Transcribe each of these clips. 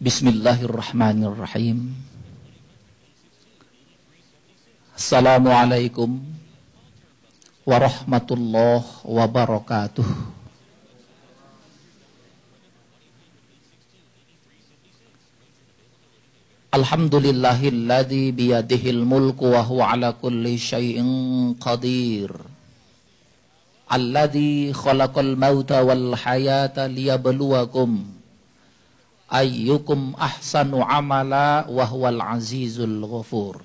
Bismillahirrahmanirrahim. Assalamualaikum warahmatullahi wabarakatuh. Alhamdulillahilladzi biyadihil mulku wa huwa ala kulli syai'in qadir. Alladzi khalaqal mauta wal hayata liyabluwakum ayyukum ahsanu amala wa huwal azizul ghafur.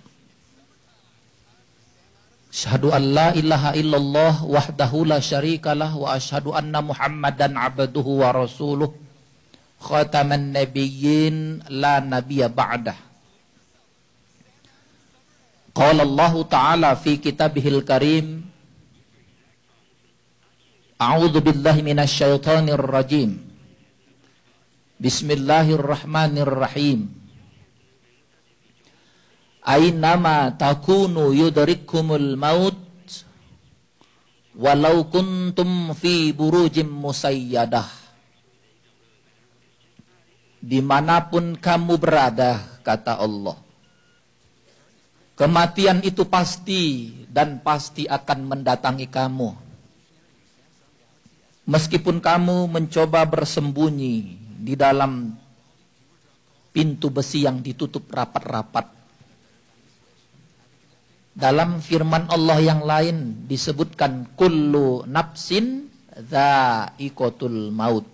Asyhadu an la ilaha illallah wahdahu la syarikalah wa asyhadu anna Muhammadan abduhu wa rasuluh khataman nabiyyin la nabiyya ba'dah. Qala Allah Ta'ala fi kitabihil karim A'udzu billahi minasy syaithanir rajim. Bismillahirrahmanirrahim. Ainama takunu yudrikumul maut walau kuntum fi burujim musayyadah. Di mana pun kamu berada, kata Allah. Kematian itu pasti dan pasti akan mendatangi kamu Meskipun kamu mencoba bersembunyi di dalam pintu besi yang ditutup rapat-rapat. Dalam firman Allah yang lain disebutkan kullu nafsin dha'iqatul maut.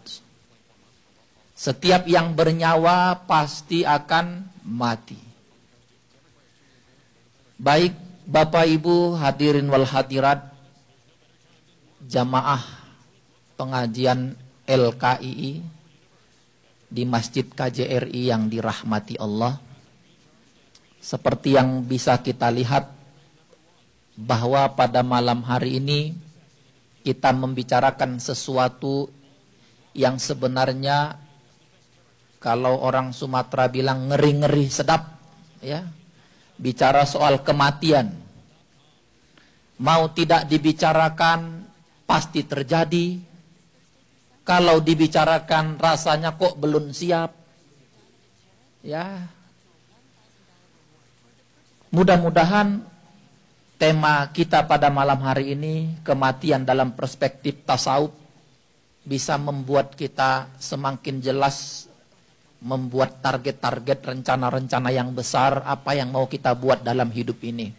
Setiap yang bernyawa pasti akan mati. Baik Bapak Ibu hadirin wal hadirat jamaah pengajian LKII di Masjid KJRI yang dirahmati Allah. Seperti yang bisa kita lihat bahwa pada malam hari ini kita membicarakan sesuatu yang sebenarnya kalau orang Sumatera bilang ngeri-ngeri sedap ya. Bicara soal kematian. Mau tidak dibicarakan pasti terjadi, kalau dibicarakan rasanya kok belum siap. Ya. Mudah-mudahan tema kita pada malam hari ini kematian dalam perspektif tasawuf bisa membuat kita semakin jelas membuat target-target rencana-rencana yang besar apa yang mau kita buat dalam hidup ini.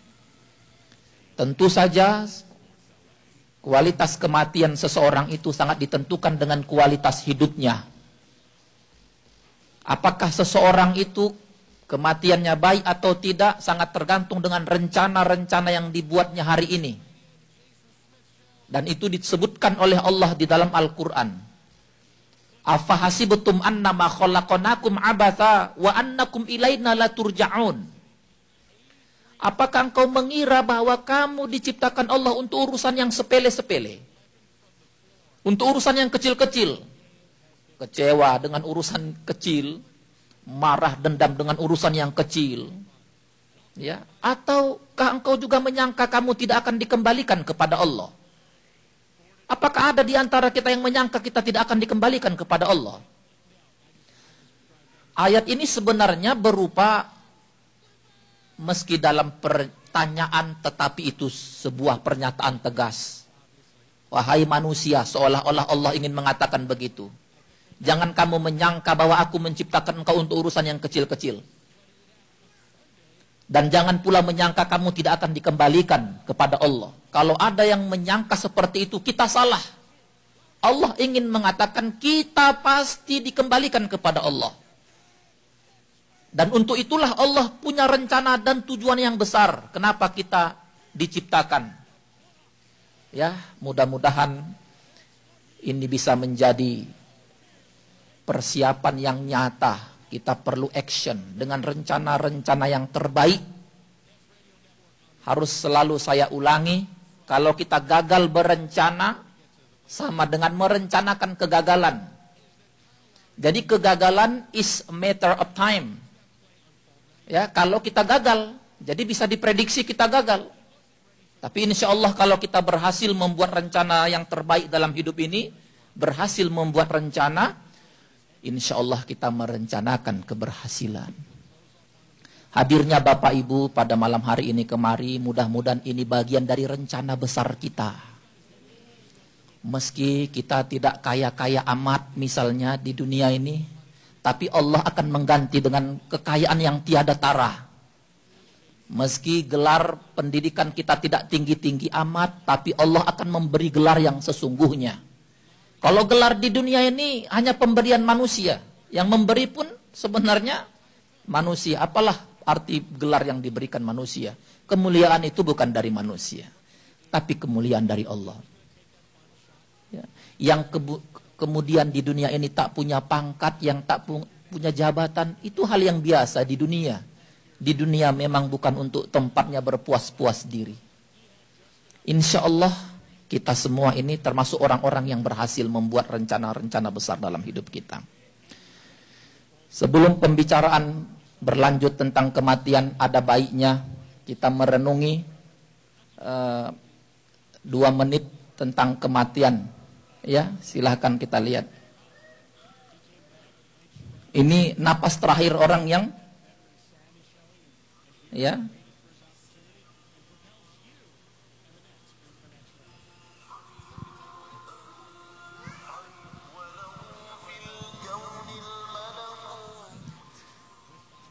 Tentu saja Kualitas kematian seseorang itu sangat ditentukan dengan kualitas hidupnya. Apakah seseorang itu kematiannya baik atau tidak sangat tergantung dengan rencana-rencana yang dibuatnya hari ini. Dan itu disebutkan oleh Allah di dalam Al-Quran. Afahasibutum annama khalaqanakum abatha wa annakum ilaina la turja'un. Apakah engkau mengira bahwa kamu diciptakan Allah untuk urusan yang sepele-sepele? Untuk urusan yang kecil-kecil? Kecewa dengan urusan kecil, marah dendam dengan urusan yang kecil. Ya, ataukah engkau juga menyangka kamu tidak akan dikembalikan kepada Allah? Apakah ada di antara kita yang menyangka kita tidak akan dikembalikan kepada Allah? Ayat ini sebenarnya berupa meski dalam pertanyaan tetapi itu sebuah pernyataan tegas. Wahai manusia, seolah-olah Allah ingin mengatakan begitu. Jangan kamu menyangka bahwa aku menciptakan engkau untuk urusan yang kecil-kecil. Dan jangan pula menyangka kamu tidak akan dikembalikan kepada Allah. Kalau ada yang menyangka seperti itu, kita salah. Allah ingin mengatakan kita pasti dikembalikan kepada Allah. Dan untuk itulah Allah punya rencana dan tujuan yang besar. Kenapa kita diciptakan? Ya, mudah-mudahan ini bisa menjadi persiapan yang nyata. Kita perlu action dengan rencana-rencana yang terbaik. Harus selalu saya ulangi, kalau kita gagal berencana, sama dengan merencanakan kegagalan. Jadi kegagalan is a matter of time. Ya, kalau kita gagal, jadi bisa diprediksi kita gagal. Tapi insya Allah kalau kita berhasil membuat rencana yang terbaik dalam hidup ini, berhasil membuat rencana, insya Allah kita merencanakan keberhasilan. Hadirnya Bapak Ibu pada malam hari ini kemari, mudah-mudahan ini bagian dari rencana besar kita. Meski kita tidak kaya-kaya amat misalnya di dunia ini, tapi Allah akan mengganti dengan kekayaan yang tiada tara. Meski gelar pendidikan kita tidak tinggi-tinggi amat, tapi Allah akan memberi gelar yang sesungguhnya. Kalau gelar di dunia ini hanya pemberian manusia, yang memberi pun sebenarnya manusia. Apalah arti gelar yang diberikan manusia. Kemuliaan itu bukan dari manusia, tapi kemuliaan dari Allah. Ya. Yang ke kemudian di dunia ini tak punya pangkat, yang tak pu punya jabatan, itu hal yang biasa di dunia. Di dunia memang bukan untuk tempatnya berpuas-puas diri. Insya Allah kita semua ini termasuk orang-orang yang berhasil membuat rencana-rencana besar dalam hidup kita. Sebelum pembicaraan berlanjut tentang kematian ada baiknya kita merenungi uh, dua menit tentang kematian ya silahkan kita lihat. Ini napas terakhir orang yang ya.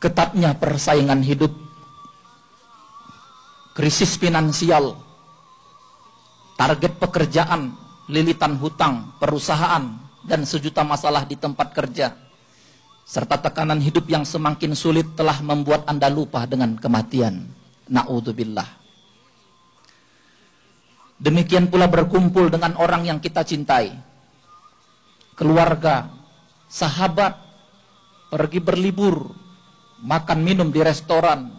Ketatnya persaingan hidup, krisis finansial, target pekerjaan, lilitan hutang, perusahaan, dan sejuta masalah di tempat kerja, serta tekanan hidup yang semakin sulit telah membuat Anda lupa dengan kematian. Na'udzubillah. Demikian pula berkumpul dengan orang yang kita cintai. Keluarga, sahabat, pergi berlibur, makan minum di restoran,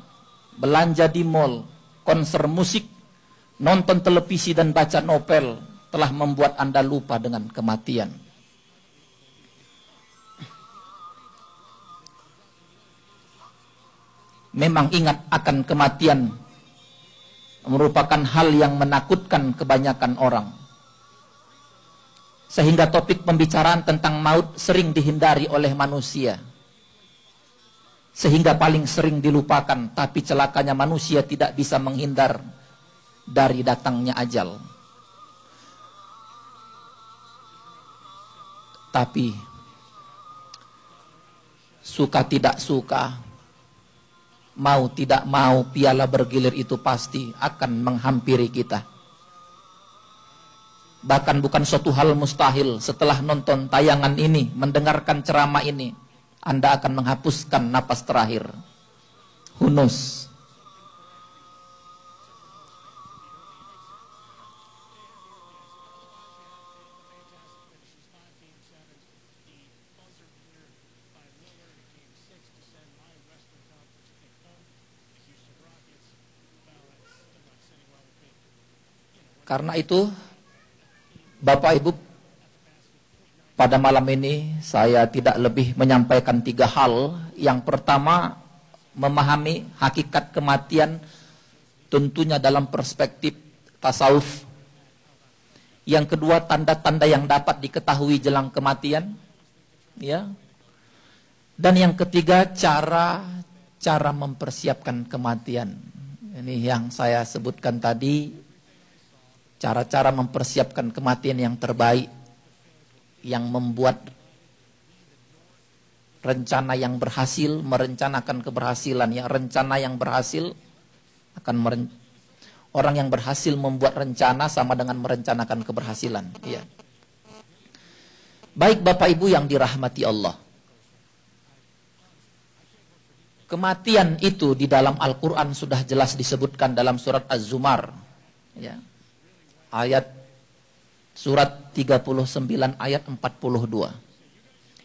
belanja di mall, konser musik, nonton televisi dan baca novel telah membuat Anda lupa dengan kematian. Memang ingat akan kematian merupakan hal yang menakutkan kebanyakan orang. Sehingga topik pembicaraan tentang maut sering dihindari oleh manusia sehingga paling sering dilupakan tapi celakanya manusia tidak bisa menghindar dari datangnya ajal tapi suka tidak suka mau tidak mau piala bergilir itu pasti akan menghampiri kita bahkan bukan suatu hal mustahil setelah nonton tayangan ini mendengarkan ceramah ini anda akan menghapuskan napas terakhir. Hunus. Karena itu Bapak Ibu pada malam ini saya tidak lebih menyampaikan tiga hal. Yang pertama, memahami hakikat kematian tentunya dalam perspektif tasawuf. Yang kedua, tanda-tanda yang dapat diketahui jelang kematian. Ya. Dan yang ketiga, cara cara mempersiapkan kematian. Ini yang saya sebutkan tadi, cara-cara mempersiapkan kematian yang terbaik yang membuat rencana yang berhasil merencanakan keberhasilan ya. Rencana yang berhasil akan meren orang yang berhasil membuat rencana sama dengan merencanakan keberhasilan ya. Baik Bapak Ibu yang dirahmati Allah. Kematian itu di dalam Al-Qur'an sudah jelas disebutkan dalam surat Az-Zumar ya ayat Surat 39 ayat 42.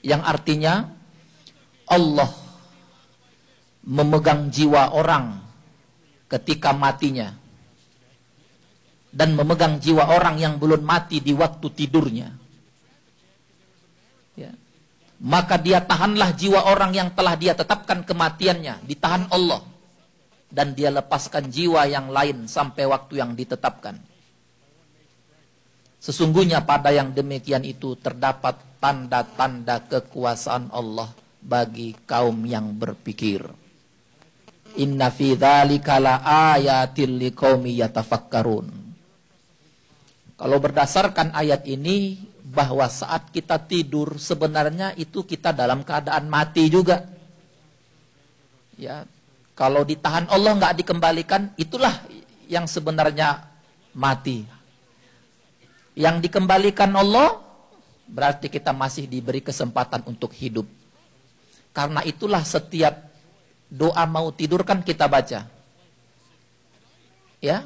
Yang artinya Allah memegang jiwa orang ketika matinya dan memegang jiwa orang yang belum mati di waktu tidurnya. Ya. Maka dia tahanlah jiwa orang yang telah dia tetapkan kematiannya, ditahan Allah. Dan dia lepaskan jiwa yang lain sampai waktu yang ditetapkan. Sesungguhnya pada yang demikian itu terdapat tanda-tanda kekuasaan Allah bagi kaum yang berpikir. Inna fi dzalika laayatil liqaumi yatafakkarun. Kalau berdasarkan ayat ini bahwa saat kita tidur sebenarnya itu kita dalam keadaan mati juga. Ya, kalau ditahan Allah nggak dikembalikan, itulah yang sebenarnya mati. Yang dikembalikan Allah berarti kita masih diberi kesempatan untuk hidup. Karena itulah setiap doa mau tidur kan kita baca. Ya.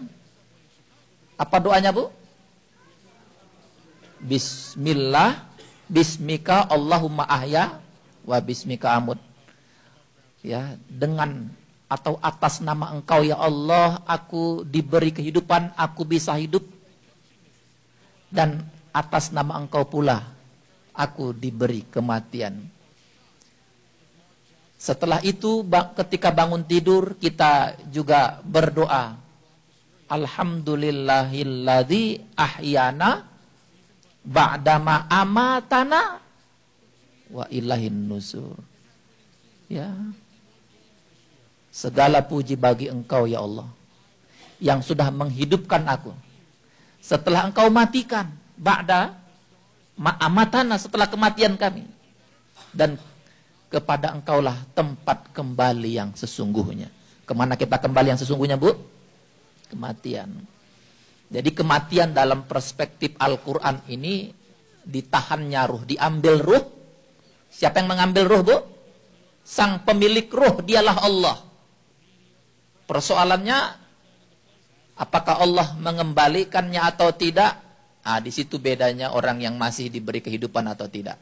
Apa doanya, Bu? Bismillah, bismika Allahumma ahya wa bismika amut. Ya, dengan atau atas nama engkau ya Allah aku diberi kehidupan, aku bisa hidup. Dan atas nama engkau pula aku diberi kematian. Setelah itu ketika bangun tidur kita juga berdoa. Alhamdulillahilladzi ahyana ba'dama amatana wa ilahin nusur. Ya, Segala puji bagi engkau ya Allah. Yang sudah menghidupkan aku. Setelah engkau matikan. Ba'da ma'amatana setelah kematian kami. Dan kepada engkaulah tempat kembali yang sesungguhnya. Ke mana kita kembali yang sesungguhnya bu? Kematian. Jadi kematian dalam perspektif Al-Quran ini ditahannya ruh, diambil ruh. Siapa yang mengambil ruh bu? Sang pemilik ruh dialah Allah. Persoalannya apakah Allah mengembalikannya atau tidak? Ah, di situ bedanya orang yang masih diberi kehidupan atau tidak.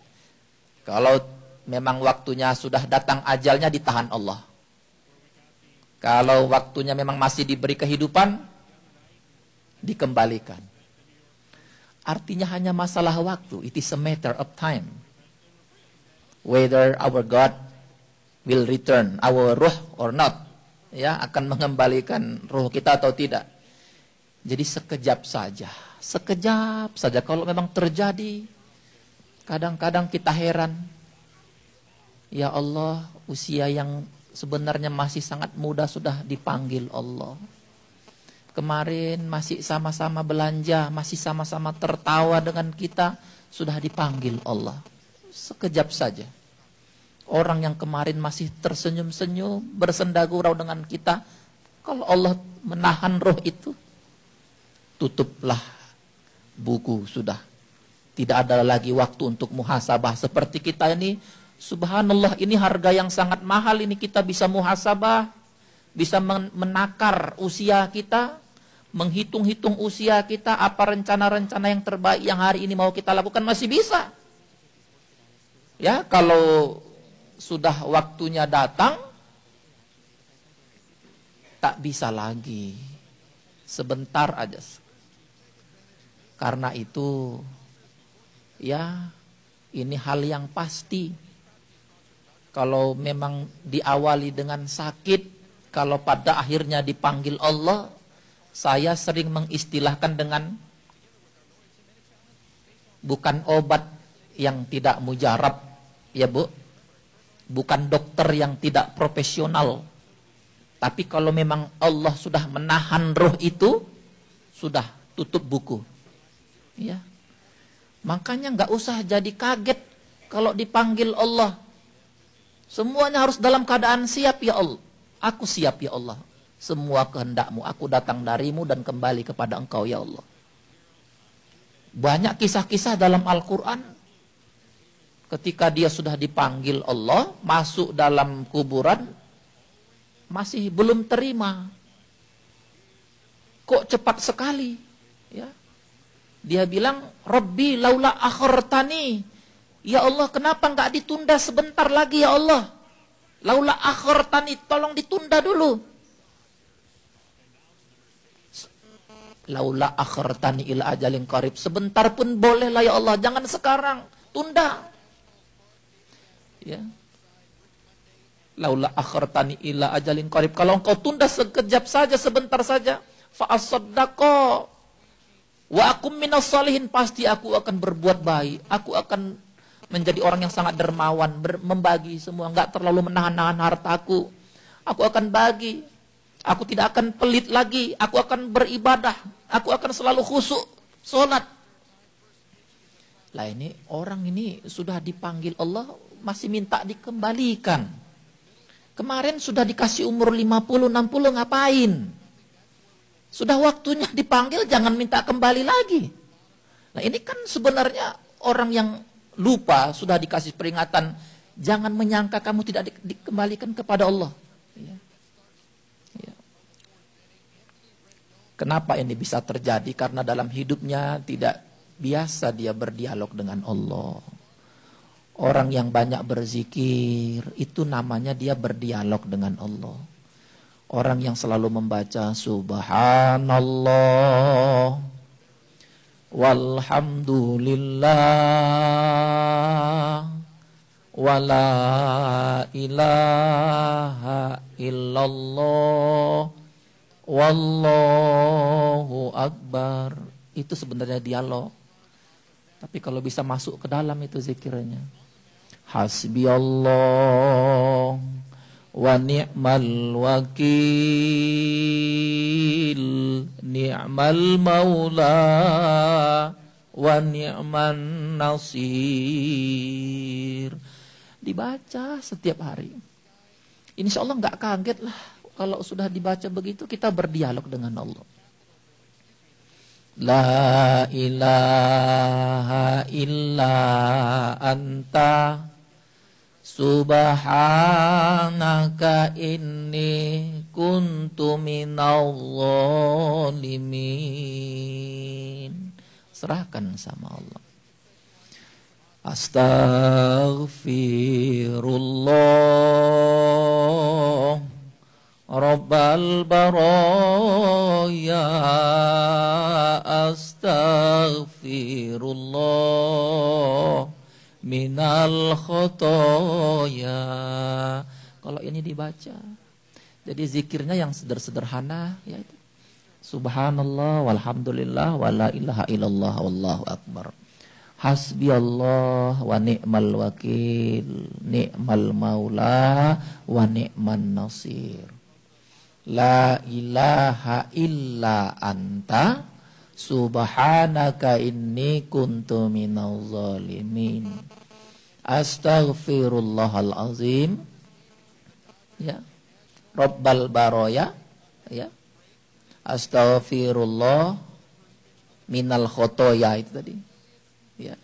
Kalau memang waktunya sudah datang ajalnya ditahan Allah. Kalau waktunya memang masih diberi kehidupan dikembalikan. Artinya hanya masalah waktu. It is a matter of time. Whether our God will return our ruh or not ya akan mengembalikan roh kita atau tidak. Jadi sekejap saja, sekejap saja kalau memang terjadi kadang-kadang kita heran. Ya Allah, usia yang sebenarnya masih sangat muda sudah dipanggil Allah. Kemarin masih sama-sama belanja, masih sama-sama tertawa dengan kita, sudah dipanggil Allah. Sekejap saja. Orang yang kemarin masih tersenyum-senyum, bersenda gurau dengan kita, kalau Allah menahan roh itu, tutuplah buku sudah. Tidak ada lagi waktu untuk muhasabah. Seperti kita ini, subhanallah ini harga yang sangat mahal ini kita bisa muhasabah, bisa menakar usia kita, menghitung-hitung usia kita, apa rencana-rencana yang terbaik yang hari ini mau kita lakukan masih bisa. Ya, kalau sudah waktunya datang, tak bisa lagi. Sebentar aja. Karena itu, ya ini hal yang pasti. Kalau memang diawali dengan sakit, kalau pada akhirnya dipanggil Allah, saya sering mengistilahkan dengan bukan obat yang tidak mujarab, ya Bu bukan dokter yang tidak profesional. Tapi kalau memang Allah sudah menahan roh itu, sudah tutup buku. Ya. Makanya nggak usah jadi kaget kalau dipanggil Allah. Semuanya harus dalam keadaan siap ya Allah. Aku siap ya Allah. Semua kehendakmu, aku datang darimu dan kembali kepada engkau ya Allah. Banyak kisah-kisah dalam Al-Quran ketika dia sudah dipanggil Allah masuk dalam kuburan masih belum terima kok cepat sekali ya dia bilang Rabbi laula akhartani. Ya Allah kenapa nggak ditunda sebentar lagi ya Allah? Laula akhartani tolong ditunda dulu. Laula akhartani ila ajalin qarib. Sebentar pun boleh lah ya Allah jangan sekarang tunda. Ya. Laula akhartani ila ajalin qarib. Kalau engkau tunda sekejap saja, sebentar saja, fa Wa akum minas salihin pasti aku akan berbuat baik. Aku akan menjadi orang yang sangat dermawan, membagi semua, nggak terlalu menahan-nahan hartaku. Aku akan bagi. Aku tidak akan pelit lagi. Aku akan beribadah. Aku akan selalu khusuk, sholat. Lah ini orang ini sudah dipanggil Allah masih minta dikembalikan. Kemarin sudah dikasih umur 50, 60 ngapain? Sudah waktunya dipanggil jangan minta kembali lagi. Nah ini kan sebenarnya orang yang lupa sudah dikasih peringatan jangan menyangka kamu tidak di, dikembalikan kepada Allah. Ya. Ya. Kenapa ini bisa terjadi? Karena dalam hidupnya tidak biasa dia berdialog dengan Allah. Orang yang banyak berzikir itu namanya dia berdialog dengan Allah. Orang yang selalu membaca subhanallah. Walhamdulillah. Wala ilaha illallah. Wallahu akbar. Itu sebenarnya dialog. Tapi kalau bisa masuk ke dalam itu zikirnya. Hasbi Allah wa ni'mal wakil ni'mal maula wa ni'man nasir. Dibaca setiap hari. Insya Allah nggak kaget lah kalau sudah dibaca begitu kita berdialog dengan Allah. La ilaha illa anta Subhanaka inni kuntu minal zalimin. Serahkan sama Allah. Astaghfirullah Rabbal baraya Astaghfirullah minal khotoya. Kalau ini dibaca. Jadi zikirnya yang sederhana yaitu Subhanallah walhamdulillah wala ilaha illallah wallahu akbar. Hasbi Allah wa ni'mal wakil, ni'mal maula wa ni'man nasir. La ilaha illa anta Subhanaka inni kuntu minal zalimin. Astaghfirullahal azim. Ya. Rabbal baroya. Ya. Astaghfirullah minal khotoya itu tadi. Ya.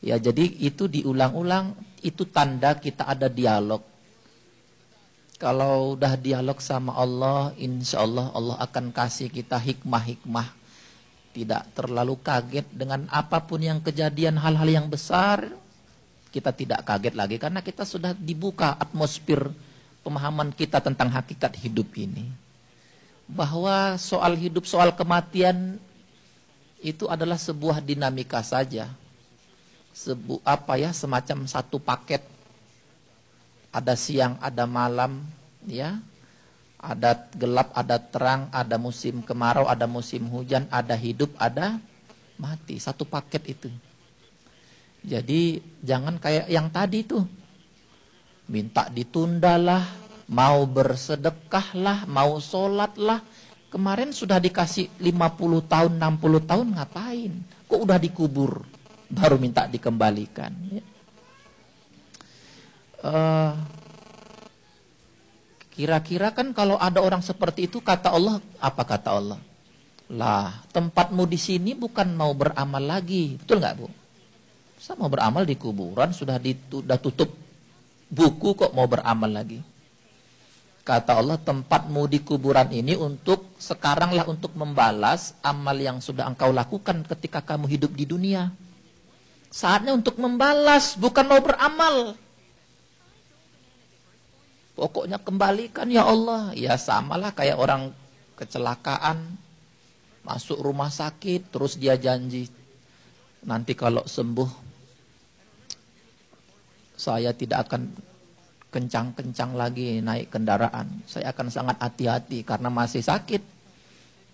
Ya, jadi itu diulang-ulang itu tanda kita ada dialog kalau udah dialog sama Allah, insya Allah Allah akan kasih kita hikmah-hikmah. Tidak terlalu kaget dengan apa pun yang kejadian hal-hal yang besar. Kita tidak kaget lagi karena kita sudah dibuka atmosfer pemahaman kita tentang hakikat hidup ini. Bahwa soal hidup, soal kematian itu adalah sebuah dinamika saja. Sebu apa ya semacam satu paket ada siang, ada malam, ya. Ada gelap, ada terang, ada musim kemarau, ada musim hujan, ada hidup, ada mati. Satu paket itu. Jadi jangan kayak yang tadi tuh. Minta ditundalah, mau bersedekahlah, mau sholatlah. Kemarin sudah dikasih 50 tahun, 60 tahun ngapain? Kok udah dikubur? Baru minta dikembalikan. Ya. Uh, Kira-kira kan kalau ada orang seperti itu kata Allah, apa kata Allah? Lah, tempatmu di sini bukan mau beramal lagi. Betul nggak Bu? Saya mau beramal di kuburan, sudah, ditu, sudah tutup buku kok mau beramal lagi. Kata Allah, tempatmu di kuburan ini untuk sekaranglah untuk membalas amal yang sudah engkau lakukan ketika kamu hidup di dunia. Saatnya untuk membalas, bukan mau beramal. Pokoknya kembalikan ya Allah. Ya samalah kayak orang kecelakaan. Masuk rumah sakit. Terus dia janji. Nanti kalau sembuh. Saya tidak akan kencang-kencang lagi naik kendaraan. Saya akan sangat hati-hati karena masih sakit.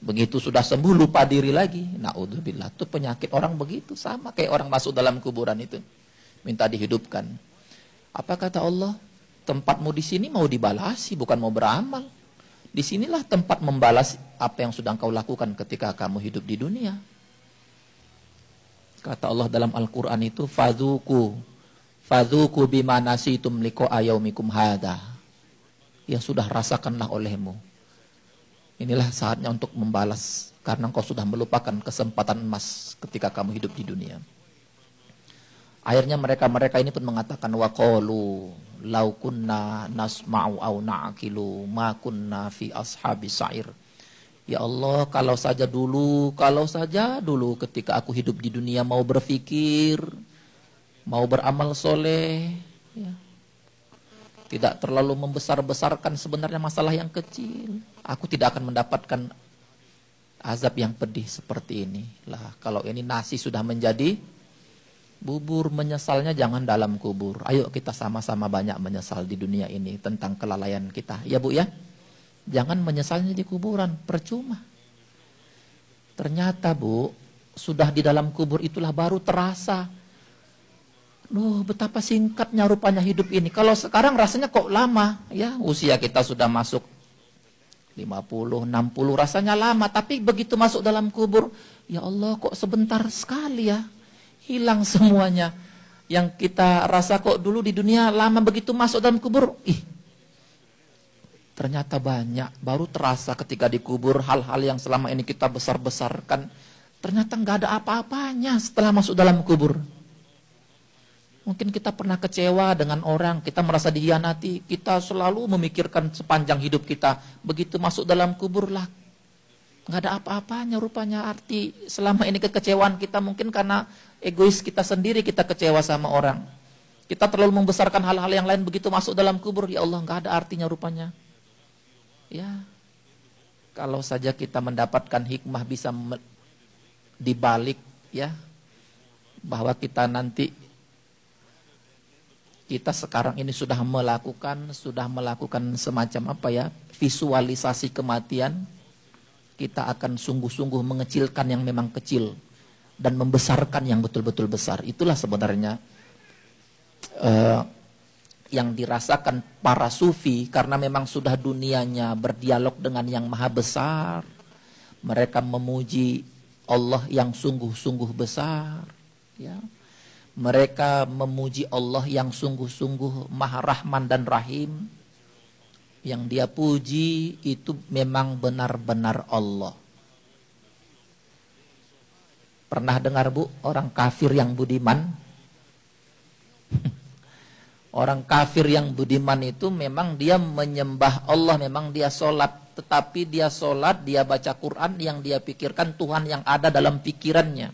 Begitu sudah sembuh lupa diri lagi. Naudzubillah. Itu penyakit orang begitu sama kayak orang masuk dalam kuburan itu. Minta dihidupkan. Apa kata Allah? Tempatmu di sini mau dibalasi bukan mau beramal. Di sinilah tempat membalas apa yang sudah kau lakukan ketika kamu hidup di dunia. Kata Allah dalam Al-Quran itu, Fadhuku, Fadhuku bima nasitum liko ayaumikum hada. Yang sudah rasakanlah olehmu Inilah saatnya untuk membalas karena engkau sudah melupakan kesempatan emas ketika kamu hidup di dunia. Akhirnya mereka-mereka ini pun mengatakan waqalu law kunna nasma'u aw na'qilu ma kunna fi ashabi sa'ir. Ya Allah, kalau saja dulu, kalau saja dulu ketika aku hidup di dunia mau berpikir, mau beramal soleh, ya, tidak terlalu membesar-besarkan sebenarnya masalah yang kecil. Aku tidak akan mendapatkan azab yang pedih seperti ini. Lah, kalau ini nasi sudah menjadi bubur, menyesalnya jangan dalam kubur. Ayo kita sama-sama banyak menyesal di dunia ini tentang kelalaian kita. Ya Bu ya? Jangan menyesalnya di kuburan, percuma. Ternyata Bu, sudah di dalam kubur itulah baru terasa Loh, betapa singkatnya rupanya hidup ini. Kalau sekarang rasanya kok lama, ya. Usia kita sudah masuk 50, 60 rasanya lama, tapi begitu masuk dalam kubur, ya Allah kok sebentar sekali ya. Hilang semuanya. Yang kita rasa kok dulu di dunia lama begitu masuk dalam kubur, ih. Ternyata banyak, baru terasa ketika dikubur hal-hal yang selama ini kita besar-besarkan. Ternyata nggak ada apa-apanya setelah masuk dalam kubur. Mungkin kita pernah kecewa dengan orang, kita merasa dihianati, kita selalu memikirkan sepanjang hidup kita. Begitu masuk dalam kubur lah, nggak ada apa-apanya rupanya arti selama ini kekecewaan kita mungkin karena egois kita sendiri kita kecewa sama orang. Kita terlalu membesarkan hal-hal yang lain begitu masuk dalam kubur, ya Allah nggak ada artinya rupanya. Ya, kalau saja kita mendapatkan hikmah bisa dibalik ya bahwa kita nanti kita sekarang ini sudah melakukan sudah melakukan semacam apa ya visualisasi kematian kita akan sungguh-sungguh mengecilkan yang memang kecil dan membesarkan yang betul-betul besar. Itulah sebenarnya uh, yang dirasakan para sufi karena memang sudah dunianya berdialog dengan yang maha besar. Mereka memuji Allah yang sungguh-sungguh besar ya. Mereka memuji Allah yang sungguh-sungguh maha rahman dan rahim. Yang dia puji itu memang benar-benar Allah. Pernah dengar bu, orang kafir yang budiman? orang kafir yang budiman itu memang dia menyembah Allah, memang dia sholat. Tetapi dia sholat, dia baca Quran, yang dia pikirkan Tuhan yang ada dalam pikirannya.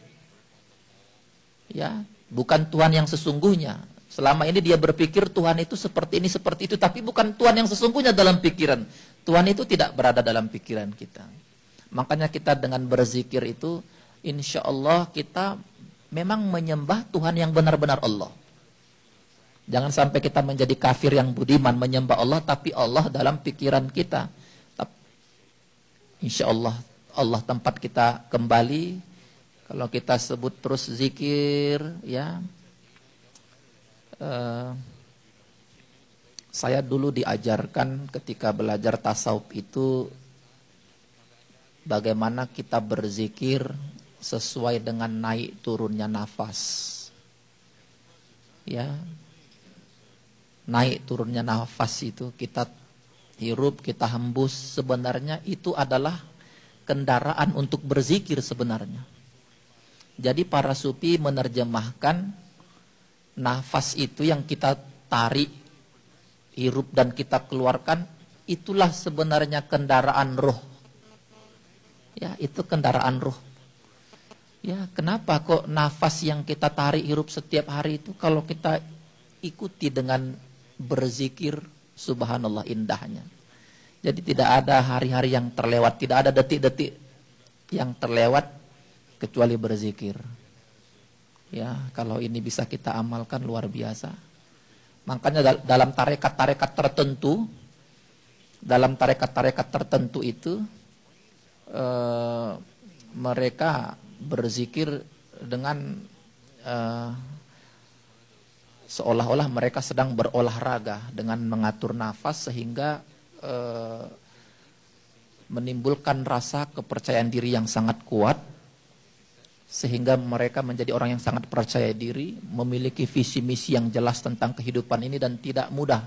Ya, bukan Tuhan yang sesungguhnya. Selama ini dia berpikir Tuhan itu seperti ini, seperti itu, tapi bukan Tuhan yang sesungguhnya dalam pikiran. Tuhan itu tidak berada dalam pikiran kita. Makanya kita dengan berzikir itu, insya Allah kita memang menyembah Tuhan yang benar-benar Allah. Jangan sampai kita menjadi kafir yang budiman menyembah Allah, tapi Allah dalam pikiran kita. Insya Allah, Allah tempat kita kembali kalau kita sebut terus zikir, ya. Uh, saya dulu diajarkan ketika belajar tasawuf itu bagaimana kita berzikir sesuai dengan naik turunnya nafas. Ya. Naik turunnya nafas itu kita hirup, kita hembus sebenarnya itu adalah kendaraan untuk berzikir sebenarnya. Jadi para sufi menerjemahkan nafas itu yang kita tarik, hirup dan kita keluarkan, itulah sebenarnya kendaraan roh. Ya, itu kendaraan roh. Ya, kenapa kok nafas yang kita tarik hirup setiap hari itu kalau kita ikuti dengan berzikir subhanallah indahnya. Jadi tidak ada hari-hari yang terlewat, tidak ada detik-detik yang terlewat kecuali berzikir. Ya, kalau ini bisa kita amalkan luar biasa. Makanya dalam tarekat-tarekat tertentu, dalam tarekat-tarekat tertentu itu uh, mereka berzikir dengan uh, seolah-olah mereka sedang berolahraga dengan mengatur nafas sehingga uh, menimbulkan rasa kepercayaan diri yang sangat kuat sehingga mereka menjadi orang yang sangat percaya diri, memiliki visi misi yang jelas tentang kehidupan ini dan tidak mudah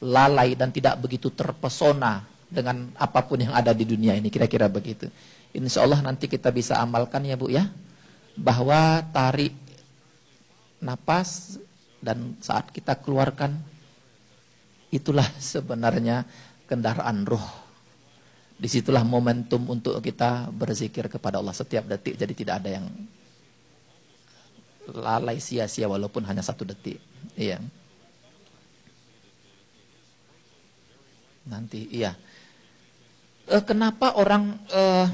lalai dan tidak begitu terpesona dengan apa pun yang ada di dunia ini. Kira-kira begitu. Insya Allah nanti kita bisa amalkan ya Bu ya. Bahwa tarik napas dan saat kita keluarkan itulah sebenarnya kendaraan roh Di situlah momentum untuk kita berzikir kepada Allah setiap detik. Jadi tidak ada yang lalai sia-sia walaupun hanya satu detik. Iya. Nanti, iya. Eh, kenapa orang eh,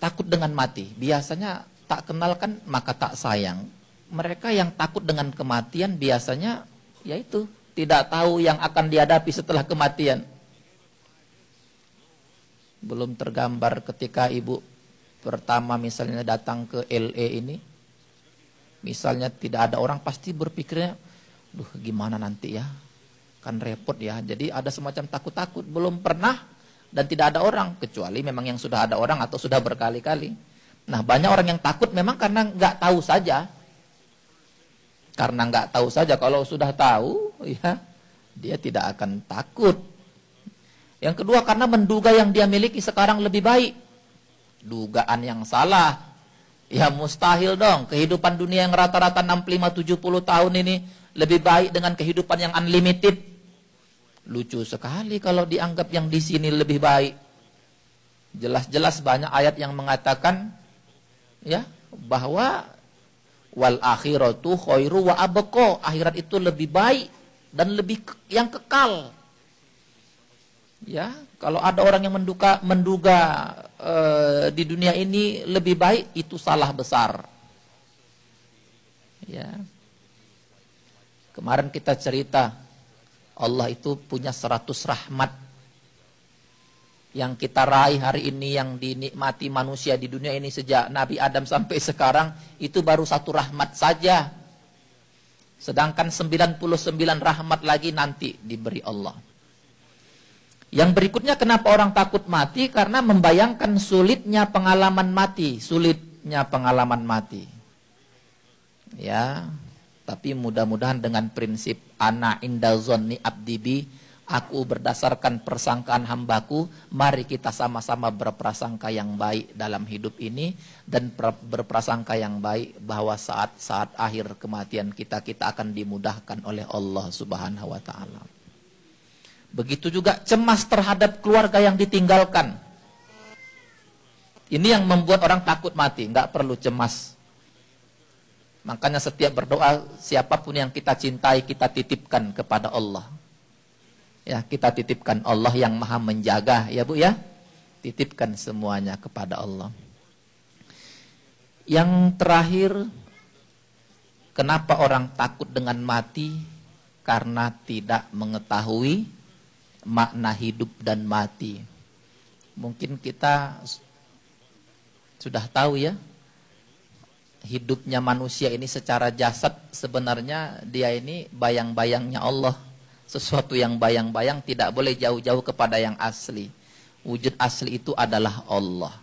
takut dengan mati? Biasanya tak kenal kan maka tak sayang. Mereka yang takut dengan kematian biasanya yaitu tidak tahu yang akan dihadapi setelah kematian belum tergambar ketika ibu pertama misalnya datang ke LA ini. Misalnya tidak ada orang pasti berpikirnya duh gimana nanti ya? Kan repot ya. Jadi ada semacam takut-takut. Belum pernah dan tidak ada orang kecuali memang yang sudah ada orang atau sudah berkali-kali. Nah banyak orang yang takut memang karena nggak tahu saja. Karena nggak tahu saja kalau sudah tahu ya dia tidak akan takut yang kedua karena menduga yang dia miliki sekarang lebih baik. Dugaan yang salah. Ya mustahil dong. Kehidupan dunia yang rata-rata 65-70 tahun ini lebih baik dengan kehidupan yang unlimited. Lucu sekali kalau dianggap yang di sini lebih baik. Jelas-jelas banyak ayat yang mengatakan ya bahwa wal akhiratu khairu wa abqa. Akhirat itu lebih baik dan lebih yang kekal. Ya, kalau ada orang yang menduga, menduga e, di dunia ini lebih baik, itu salah besar. Ya. Kemarin kita cerita Allah itu punya seratus rahmat yang kita raih hari ini yang dinikmati manusia di dunia ini sejak Nabi Adam sampai sekarang itu baru satu rahmat saja. Sedangkan 99 rahmat lagi nanti diberi Allah. Yang berikutnya kenapa orang takut mati? Karena membayangkan sulitnya pengalaman mati. Sulitnya pengalaman mati. Ya, tapi mudah-mudahan dengan prinsip ana indazonni abdibi, aku berdasarkan persangkaan hambaku, mari kita sama-sama berprasangka yang baik dalam hidup ini dan berprasangka yang baik bahwa saat-saat akhir kematian kita kita akan dimudahkan oleh Allah Subhanahu wa taala. Begitu juga cemas terhadap keluarga yang ditinggalkan. Ini yang membuat orang takut mati, nggak perlu cemas. Makanya setiap berdoa, siapa pun yang kita cintai, kita titipkan kepada Allah. Ya, kita titipkan Allah yang maha menjaga, ya Bu ya. Titipkan semuanya kepada Allah. Yang terakhir, kenapa orang takut dengan mati? Karena tidak mengetahui makna hidup dan mati. Mungkin kita sudah tahu ya, hidupnya manusia ini secara jasad sebenarnya dia ini bayang-bayangnya Allah. Sesuatu yang bayang-bayang tidak boleh jauh-jauh kepada yang asli. Wujud asli itu adalah Allah.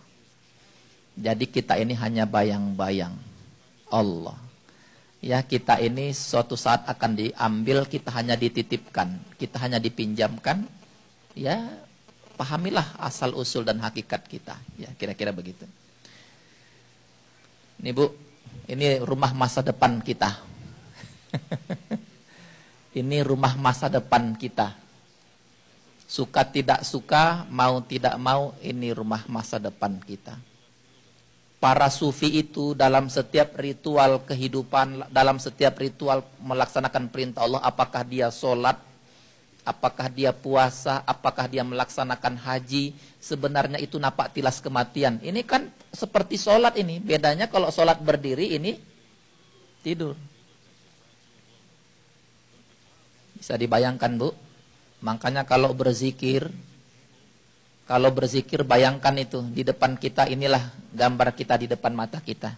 Jadi kita ini hanya bayang-bayang Allah ya kita ini suatu saat akan diambil, kita hanya dititipkan, kita hanya dipinjamkan, ya pahamilah asal usul dan hakikat kita, ya kira-kira begitu. Ini bu, ini rumah masa depan kita. ini rumah masa depan kita. Suka tidak suka, mau tidak mau, ini rumah masa depan kita para sufi itu dalam setiap ritual kehidupan, dalam setiap ritual melaksanakan perintah Allah, apakah dia sholat, apakah dia puasa, apakah dia melaksanakan haji, sebenarnya itu napak tilas kematian. Ini kan seperti sholat ini, bedanya kalau sholat berdiri ini tidur. Bisa dibayangkan bu, makanya kalau berzikir, Kalau berzikir bayangkan itu di depan kita inilah gambar kita di depan mata kita.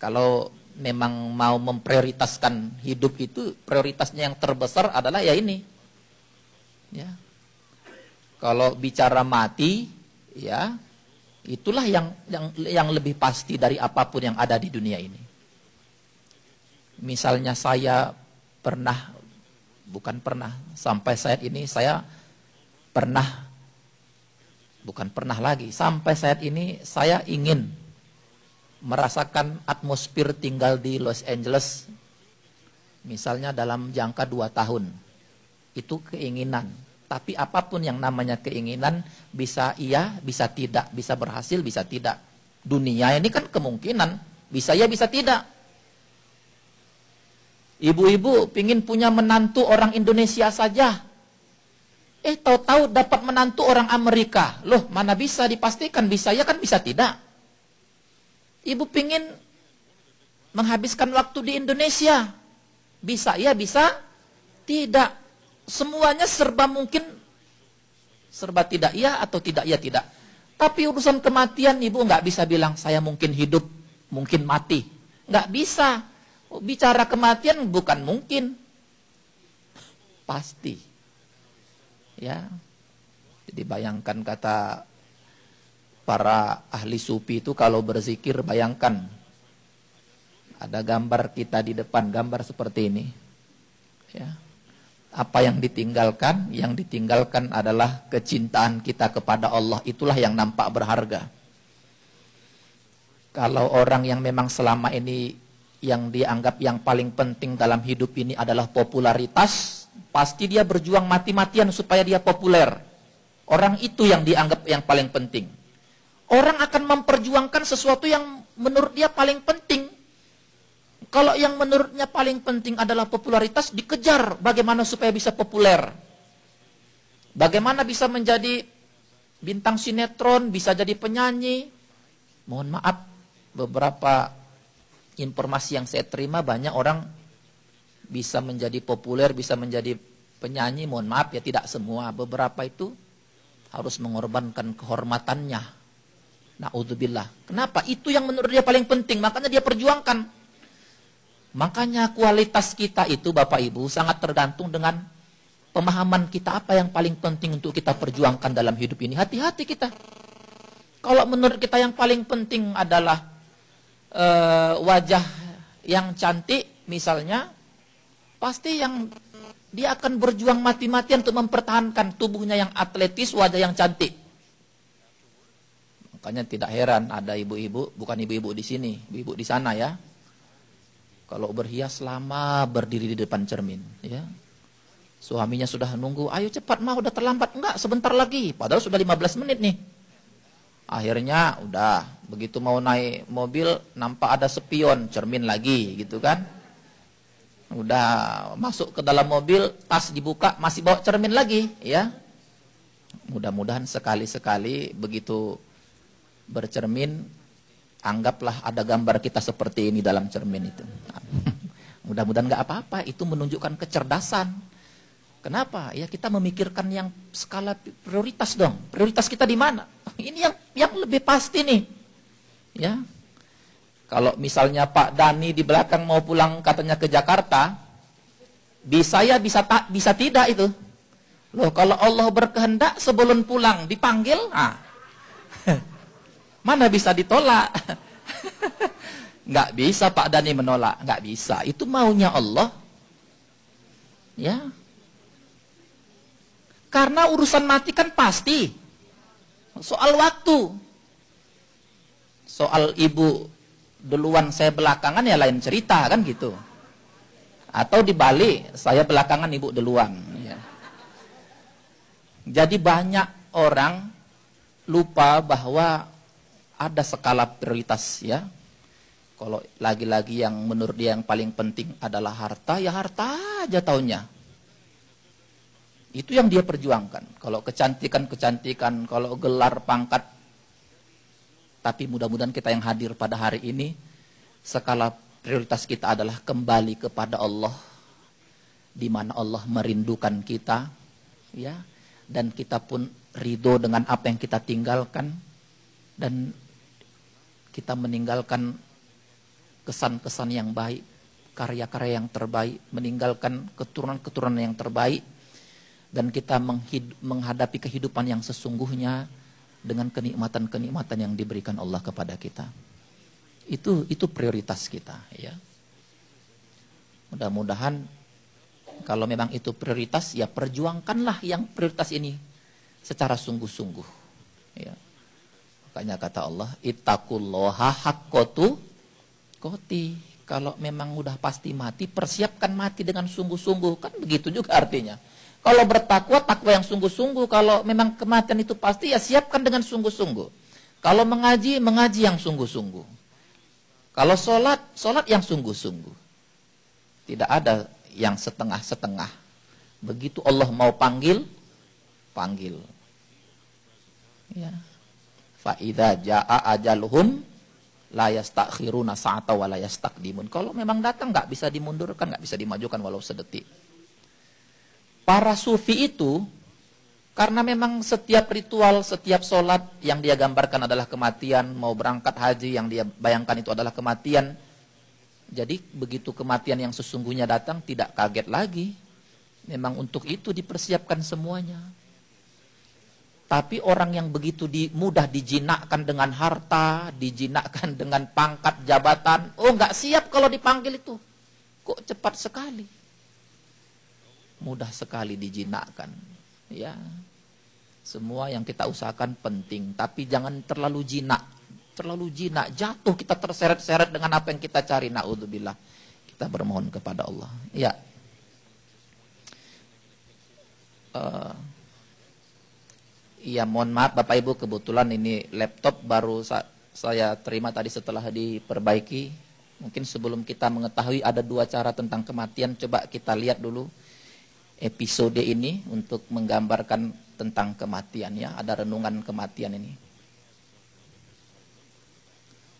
Kalau memang mau memprioritaskan hidup itu prioritasnya yang terbesar adalah ya ini. Ya. Kalau bicara mati, ya itulah yang yang yang lebih pasti dari apa pun yang ada di dunia ini. Misalnya saya pernah bukan pernah sampai saat ini saya pernah bukan pernah lagi sampai saat ini saya ingin merasakan atmosfer tinggal di Los Angeles misalnya dalam jangka dua tahun. Itu keinginan. Tapi apa pun yang namanya keinginan bisa iya bisa tidak bisa berhasil bisa tidak. Dunia ini kan kemungkinan bisa ya bisa tidak. Ibu-ibu pingin punya menantu orang Indonesia saja Eh tahu-tahu dapat menantu orang Amerika. Loh mana bisa dipastikan bisa ya kan bisa tidak. Ibu pingin menghabiskan waktu di Indonesia. Bisa ya bisa tidak. Semuanya serba mungkin serba tidak iya atau tidak iya tidak. Tapi urusan kematian ibu nggak bisa bilang saya mungkin hidup, mungkin mati. Nggak bisa. Bicara kematian bukan mungkin. Pasti. Ya. Jadi bayangkan kata para ahli sufi itu kalau berzikir bayangkan ada gambar kita di depan, gambar seperti ini. Ya. Apa yang ditinggalkan? Yang ditinggalkan adalah kecintaan kita kepada Allah. Itulah yang nampak berharga. Kalau orang yang memang selama ini yang dianggap yang paling penting dalam hidup ini adalah popularitas, Pasti dia berjuang mati-matian supaya dia populer. Orang itu yang dianggap yang paling penting. Orang akan memperjuangkan sesuatu yang menurut dia paling penting. Kalau yang menurutnya paling penting adalah popularitas, dikejar bagaimana supaya bisa populer. Bagaimana bisa menjadi bintang sinetron, bisa jadi penyanyi. Mohon maaf, beberapa informasi yang saya terima banyak orang bisa menjadi populer, bisa menjadi penyanyi, mohon maaf ya tidak semua. Beberapa itu harus mengorbankan kehormatannya. Na'udzubillah. Kenapa? Itu yang menurut dia paling penting, makanya dia perjuangkan. Makanya kualitas kita itu Bapak Ibu sangat tergantung dengan pemahaman kita apa yang paling penting untuk kita perjuangkan dalam hidup ini. Hati-hati kita. Kalau menurut kita yang paling penting adalah uh, wajah yang cantik misalnya, pasti yang dia akan berjuang mati-matian untuk mempertahankan tubuhnya yang atletis, wajah yang cantik. Makanya tidak heran ada ibu-ibu, bukan ibu-ibu di sini, ibu-ibu di sana ya. Kalau berhias lama berdiri di depan cermin, ya. Suaminya sudah nunggu, ayo cepat mah udah terlambat. Enggak, sebentar lagi. Padahal sudah 15 menit nih. Akhirnya udah, begitu mau naik mobil nampak ada spion, cermin lagi gitu kan. Udah masuk ke dalam mobil, tas dibuka, masih bawa cermin lagi, ya. Mudah-mudahan sekali-sekali begitu bercermin, anggaplah ada gambar kita seperti ini dalam cermin itu. Mudah-mudahan nggak apa-apa, itu menunjukkan kecerdasan. Kenapa? Ya kita memikirkan yang skala prioritas dong. Prioritas kita di mana? Ini yang yang lebih pasti nih. Ya, kalau misalnya Pak Dani di belakang mau pulang katanya ke Jakarta, bisa ya bisa tak bisa tidak itu. Loh, kalau Allah berkehendak sebelum pulang dipanggil, ah. Mana bisa ditolak? Nggak bisa Pak Dani menolak, nggak bisa. Itu maunya Allah. Ya. Karena urusan mati kan pasti. Soal waktu. Soal ibu duluan saya belakangan ya lain cerita kan gitu. Atau dibalik, saya belakangan ibu duluan. Ya. Jadi banyak orang lupa bahwa ada skala prioritas ya. Kalau lagi-lagi yang menurut dia yang paling penting adalah harta, ya harta aja taunya. Itu yang dia perjuangkan. Kalau kecantikan-kecantikan, kalau gelar pangkat tapi mudah-mudahan kita yang hadir pada hari ini, skala prioritas kita adalah kembali kepada Allah, di mana Allah merindukan kita, ya, dan kita pun ridho dengan apa yang kita tinggalkan dan kita meninggalkan kesan-kesan yang baik, karya-karya yang terbaik, meninggalkan keturunan-keturunan yang terbaik dan kita menghadapi kehidupan yang sesungguhnya dengan kenikmatan-kenikmatan yang diberikan Allah kepada kita. Itu itu prioritas kita ya. Mudah-mudahan kalau memang itu prioritas ya perjuangkanlah yang prioritas ini secara sungguh-sungguh ya. Makanya kata Allah, ittaqullaha haqqatu koti. Kalau memang udah pasti mati, persiapkan mati dengan sungguh-sungguh. Kan begitu juga artinya. Kalau bertakwa, takwa yang sungguh-sungguh. Kalau memang kematian itu pasti, ya siapkan dengan sungguh-sungguh. Kalau mengaji, mengaji yang sungguh-sungguh. Kalau sholat, sholat yang sungguh-sungguh. Tidak ada yang setengah-setengah. Begitu Allah mau panggil, panggil. Ya. Fa'idha ja'a ajaluhum la yastakhiruna sa'ata wa la yastaqdimun. Kalau memang datang nggak bisa dimundurkan, nggak bisa dimajukan walau sedetik. Para sufi itu karena memang setiap ritual, setiap sholat yang dia gambarkan adalah kematian, mau berangkat haji yang dia bayangkan itu adalah kematian. Jadi begitu kematian yang sesungguhnya datang tidak kaget lagi. Memang untuk itu dipersiapkan semuanya. Tapi orang yang begitu di, mudah dijinakkan dengan harta, dijinakkan dengan pangkat jabatan, oh nggak siap kalau dipanggil itu. Kok cepat sekali mudah sekali dijinakkan. Ya. Semua yang kita usahakan penting, tapi jangan terlalu jinak. Terlalu jinak, jatuh kita terseret-seret dengan apa yang kita cari. Naudzubillah. Kita bermohon kepada Allah. Ya. Uh, Iya, mohon maaf Bapak Ibu, kebetulan ini laptop baru sa saya terima tadi setelah diperbaiki. Mungkin sebelum kita mengetahui ada dua cara tentang kematian, coba kita lihat dulu episode ini untuk menggambarkan tentang kematian ya. Ada renungan kematian ini.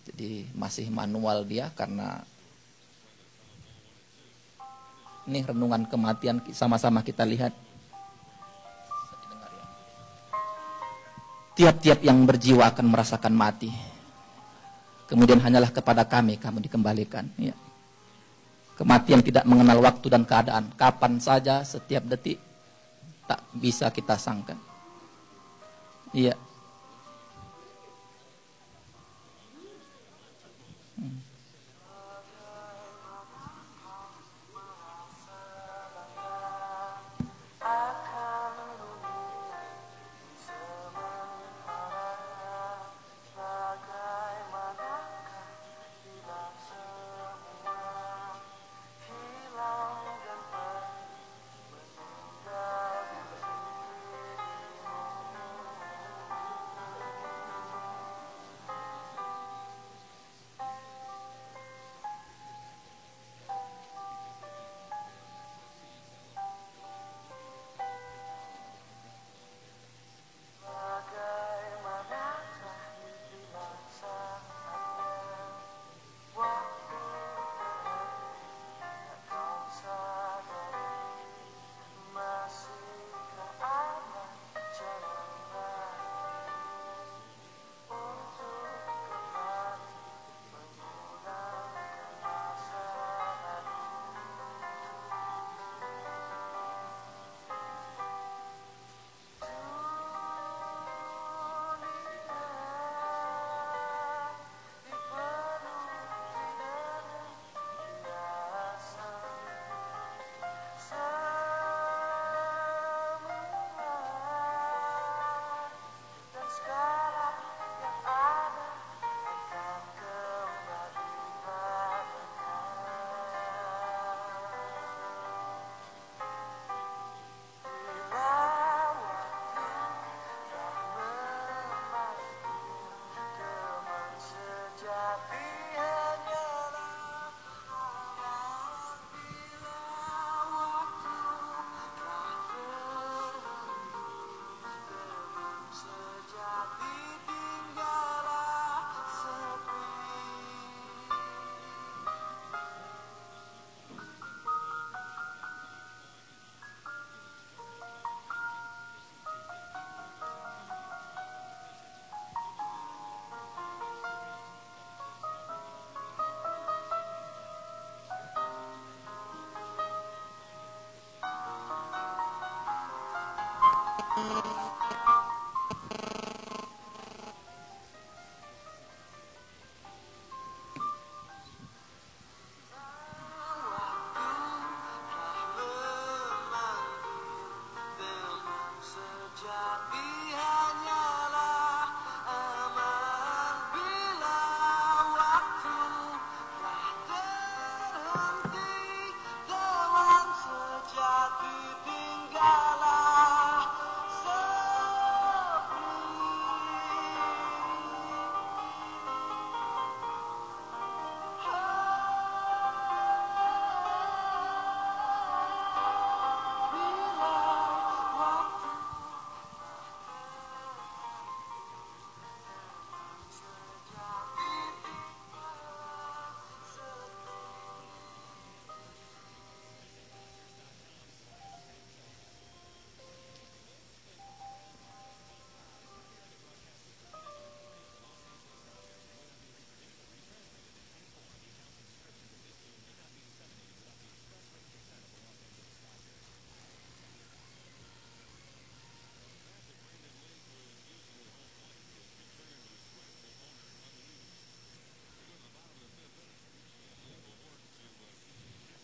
Jadi masih manual dia karena ini renungan kematian sama-sama kita lihat. Tiap-tiap yang berjiwa akan merasakan mati. Kemudian hanyalah kepada kami kamu dikembalikan. Ya. Kematian tidak mengenal waktu dan keadaan. Kapan saja, setiap detik, tak bisa kita sangka. Iya.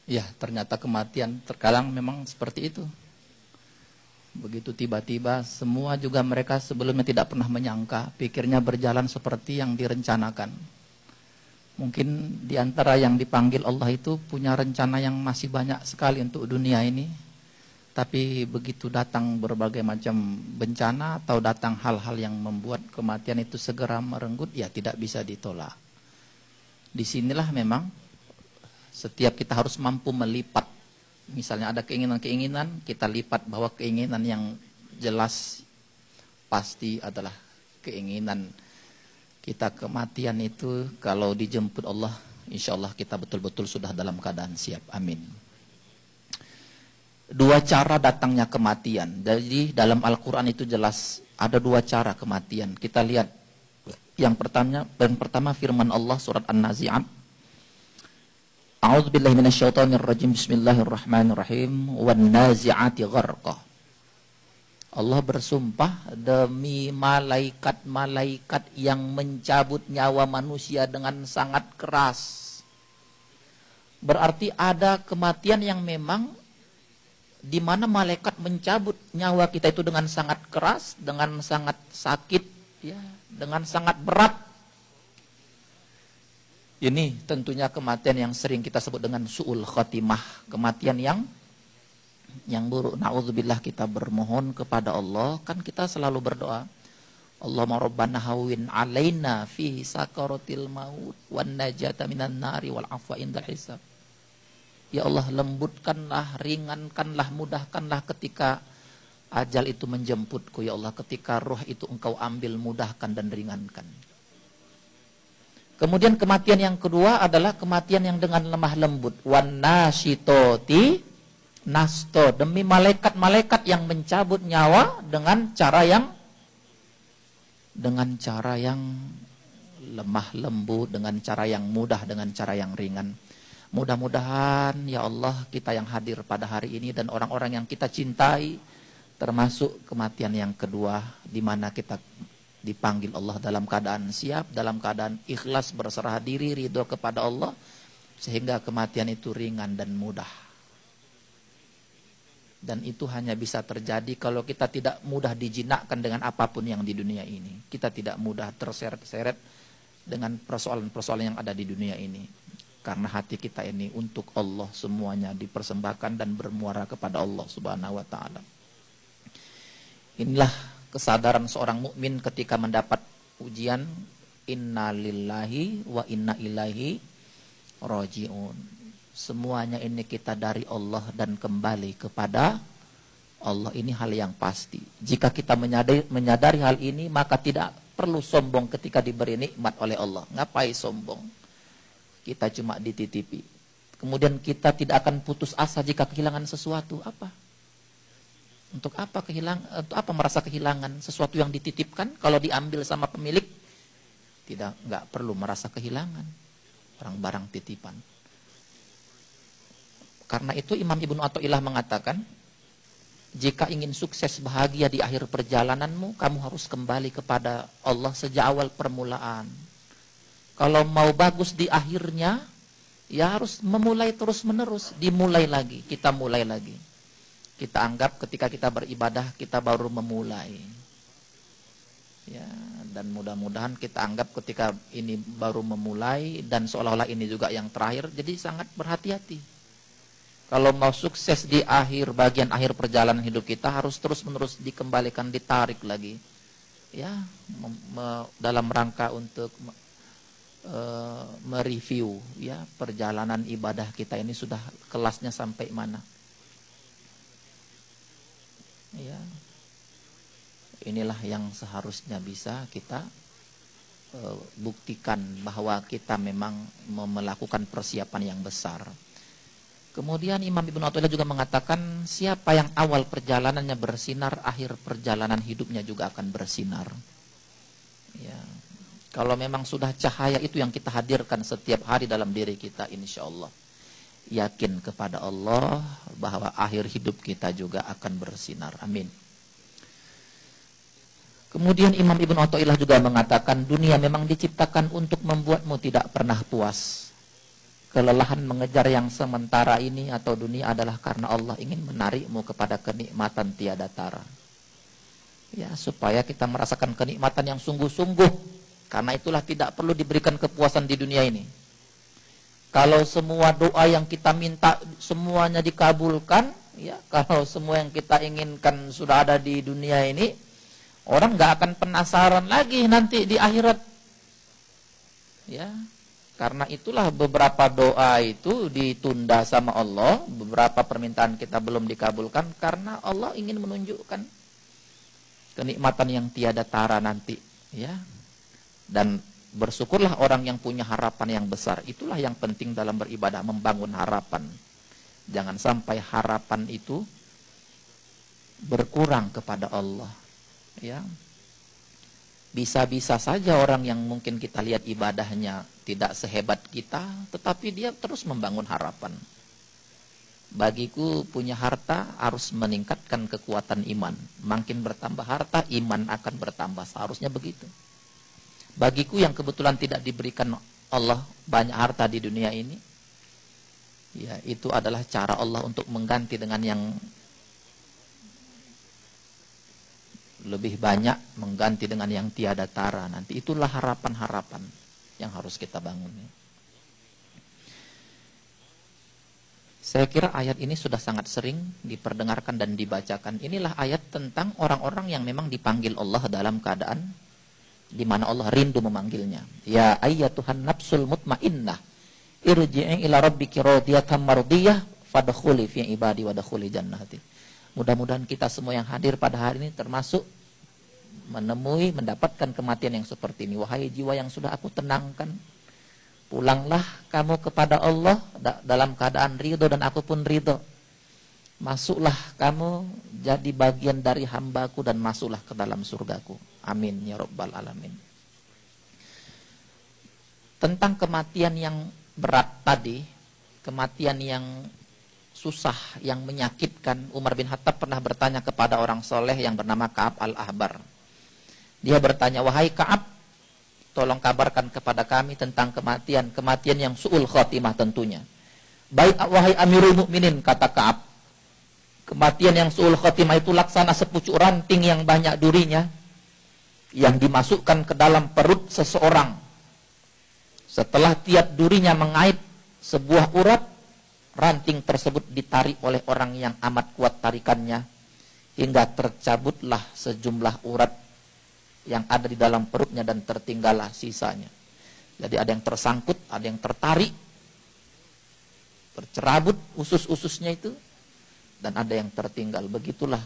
Ya, ternyata kematian terkadang memang seperti itu. Begitu tiba-tiba, semua juga mereka sebelumnya tidak pernah menyangka, pikirnya berjalan seperti yang direncanakan. Mungkin di antara yang dipanggil Allah itu punya rencana yang masih banyak sekali untuk dunia ini. Tapi begitu datang berbagai macam bencana atau datang hal-hal yang membuat kematian itu segera merenggut, ya tidak bisa ditolak. Di sinilah memang setiap kita harus mampu melipat. Misalnya ada keinginan-keinginan, kita lipat bahwa keinginan yang jelas pasti adalah keinginan kita kematian itu kalau dijemput Allah, insya Allah kita betul-betul sudah dalam keadaan siap. Amin. Dua cara datangnya kematian. Jadi dalam Al-Quran itu jelas ada dua cara kematian. Kita lihat yang pertama, yang pertama firman Allah surat An-Nazi'at A'udzu billahi minasyaitonir rajim. Bismillahirrahmanirrahim. Wan nazi'ati gharqa. Allah bersumpah demi malaikat-malaikat yang mencabut nyawa manusia dengan sangat keras. Berarti ada kematian yang memang di mana malaikat mencabut nyawa kita itu dengan sangat keras, dengan sangat sakit, ya, dengan sangat berat. Ini tentunya kematian yang sering kita sebut dengan su'ul khotimah. Kematian yang yang buruk. Na'udzubillah kita bermohon kepada Allah. Kan kita selalu berdoa. Allahumma rabbana hawin alaina fi sakaratil maut. Wan najata minan nari wal afwa indal hisab. Ya Allah lembutkanlah, ringankanlah, mudahkanlah ketika ajal itu menjemputku. Ya Allah ketika roh itu engkau ambil, mudahkan dan ringankan. Kemudian kematian yang kedua adalah kematian yang dengan lemah lembut. Wan nasitoti nasto demi malaikat-malaikat yang mencabut nyawa dengan cara yang dengan cara yang lemah lembut, dengan cara yang mudah, dengan cara yang ringan. Mudah-mudahan ya Allah kita yang hadir pada hari ini dan orang-orang yang kita cintai termasuk kematian yang kedua di mana kita dipanggil Allah dalam keadaan siap, dalam keadaan ikhlas berserah diri, ridho kepada Allah sehingga kematian itu ringan dan mudah. Dan itu hanya bisa terjadi kalau kita tidak mudah dijinakkan dengan apa pun yang di dunia ini. Kita tidak mudah terseret-seret dengan persoalan-persoalan yang ada di dunia ini. Karena hati kita ini untuk Allah semuanya dipersembahkan dan bermuara kepada Allah Subhanahu wa taala. Inilah kesadaran seorang mukmin ketika mendapat ujian innalillahi wa inna ilaihi rajiun. Semuanya ini kita dari Allah dan kembali kepada Allah ini hal yang pasti. Jika kita menyadari, menyadari hal ini maka tidak perlu sombong ketika diberi nikmat oleh Allah. Ngapain sombong? Kita cuma dititipi. Kemudian kita tidak akan putus asa jika kehilangan sesuatu. Apa? Untuk apa kehilang untuk apa merasa kehilangan sesuatu yang dititipkan kalau diambil sama pemilik tidak nggak perlu merasa kehilangan barang-barang titipan. Karena itu Imam Ibnu Athaillah mengatakan Jika ingin sukses bahagia di akhir perjalananmu, kamu harus kembali kepada Allah sejak awal permulaan. Kalau mau bagus di akhirnya, ya harus memulai terus-menerus, dimulai lagi, kita mulai lagi. Kita anggap ketika kita beribadah, kita baru memulai. Ya, dan mudah-mudahan kita anggap ketika ini baru memulai dan seolah-olah ini juga yang terakhir, jadi sangat berhati-hati. Kalau mau sukses di akhir bagian akhir perjalanan hidup kita harus terus-menerus dikembalikan, ditarik lagi. Ya, dalam rangka untuk uh, mereview ya perjalanan ibadah kita ini sudah kelasnya sampai mana. Ya. Inilah yang seharusnya bisa kita uh, buktikan bahwa kita memang melakukan persiapan yang besar. Kemudian Imam Ibnu Athaillah juga mengatakan siapa yang awal perjalanannya bersinar, akhir perjalanan hidupnya juga akan bersinar. Ya. Kalau memang sudah cahaya itu yang kita hadirkan setiap hari dalam diri kita, insya Allah. Yakin kepada Allah bahwa akhir hidup kita juga akan bersinar. Amin. Kemudian Imam Ibnu Athaillah juga mengatakan dunia memang diciptakan untuk membuatmu tidak pernah puas kelelahan mengejar yang sementara ini atau dunia adalah karena Allah ingin menarikmu kepada kenikmatan tiada tara. Ya, supaya kita merasakan kenikmatan yang sungguh-sungguh. Karena itulah tidak perlu diberikan kepuasan di dunia ini. Kalau semua doa yang kita minta semuanya dikabulkan, ya, kalau semua yang kita inginkan sudah ada di dunia ini, orang nggak akan penasaran lagi nanti di akhirat. Ya, karena itulah beberapa doa itu ditunda sama Allah, beberapa permintaan kita belum dikabulkan karena Allah ingin menunjukkan kenikmatan yang tiada tara nanti, ya. Dan bersyukurlah orang yang punya harapan yang besar. Itulah yang penting dalam beribadah, membangun harapan. Jangan sampai harapan itu berkurang kepada Allah, ya. Bisa-bisa saja orang yang mungkin kita lihat ibadahnya tidak sehebat kita, tetapi dia terus membangun harapan. Bagiku punya harta harus meningkatkan kekuatan iman. Makin bertambah harta, iman akan bertambah. Seharusnya begitu. Bagiku yang kebetulan tidak diberikan Allah banyak harta di dunia ini, ya itu adalah cara Allah untuk mengganti dengan yang lebih banyak, mengganti dengan yang tiada tara. Nanti itulah harapan-harapan yang harus kita bangun. Saya kira ayat ini sudah sangat sering diperdengarkan dan dibacakan. Inilah ayat tentang orang-orang yang memang dipanggil Allah dalam keadaan di mana Allah rindu memanggilnya. Ya ayyatuhan nafsul mutmainnah irji'i ila rabbiki radiyatan mardiyah fadkhuli fi ibadi wa jannati. Mudah-mudahan kita semua yang hadir pada hari ini termasuk menemui, mendapatkan kematian yang seperti ini. Wahai jiwa yang sudah aku tenangkan, pulanglah kamu kepada Allah dalam keadaan ridho dan aku pun ridho. Masuklah kamu jadi bagian dari hambaku dan masuklah ke dalam surgaku. Amin ya Rabbal Alamin. Tentang kematian yang berat tadi, kematian yang susah, yang menyakitkan, Umar bin Khattab pernah bertanya kepada orang soleh yang bernama Kaab al-Ahbar. Dia bertanya, wahai Kaab, tolong kabarkan kepada kami tentang kematian, kematian yang su'ul khotimah tentunya. Baik wahai Amirul Mukminin kata Kaab, kematian yang su'ul khotimah itu laksana sepucuk ranting yang banyak durinya yang dimasukkan ke dalam perut seseorang. Setelah tiap durinya mengait sebuah urat, ranting tersebut ditarik oleh orang yang amat kuat tarikannya hingga tercabutlah sejumlah urat yang ada di dalam perutnya dan tertinggallah sisanya. Jadi ada yang tersangkut, ada yang tertarik, tercerabut usus-ususnya itu, dan ada yang tertinggal. Begitulah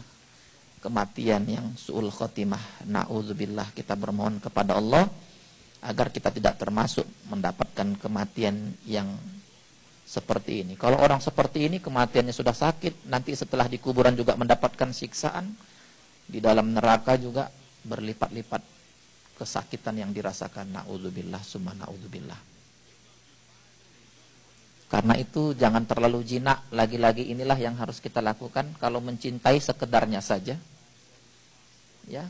kematian yang su'ul khotimah. Na'udzubillah kita bermohon kepada Allah agar kita tidak termasuk mendapatkan kematian yang seperti ini. Kalau orang seperti ini kematiannya sudah sakit, nanti setelah di kuburan juga mendapatkan siksaan, di dalam neraka juga berlipat-lipat kesakitan yang dirasakan naudzubillah summa naudzubillah Karena itu jangan terlalu jinak, lagi-lagi inilah yang harus kita lakukan kalau mencintai sekedarnya saja. Ya.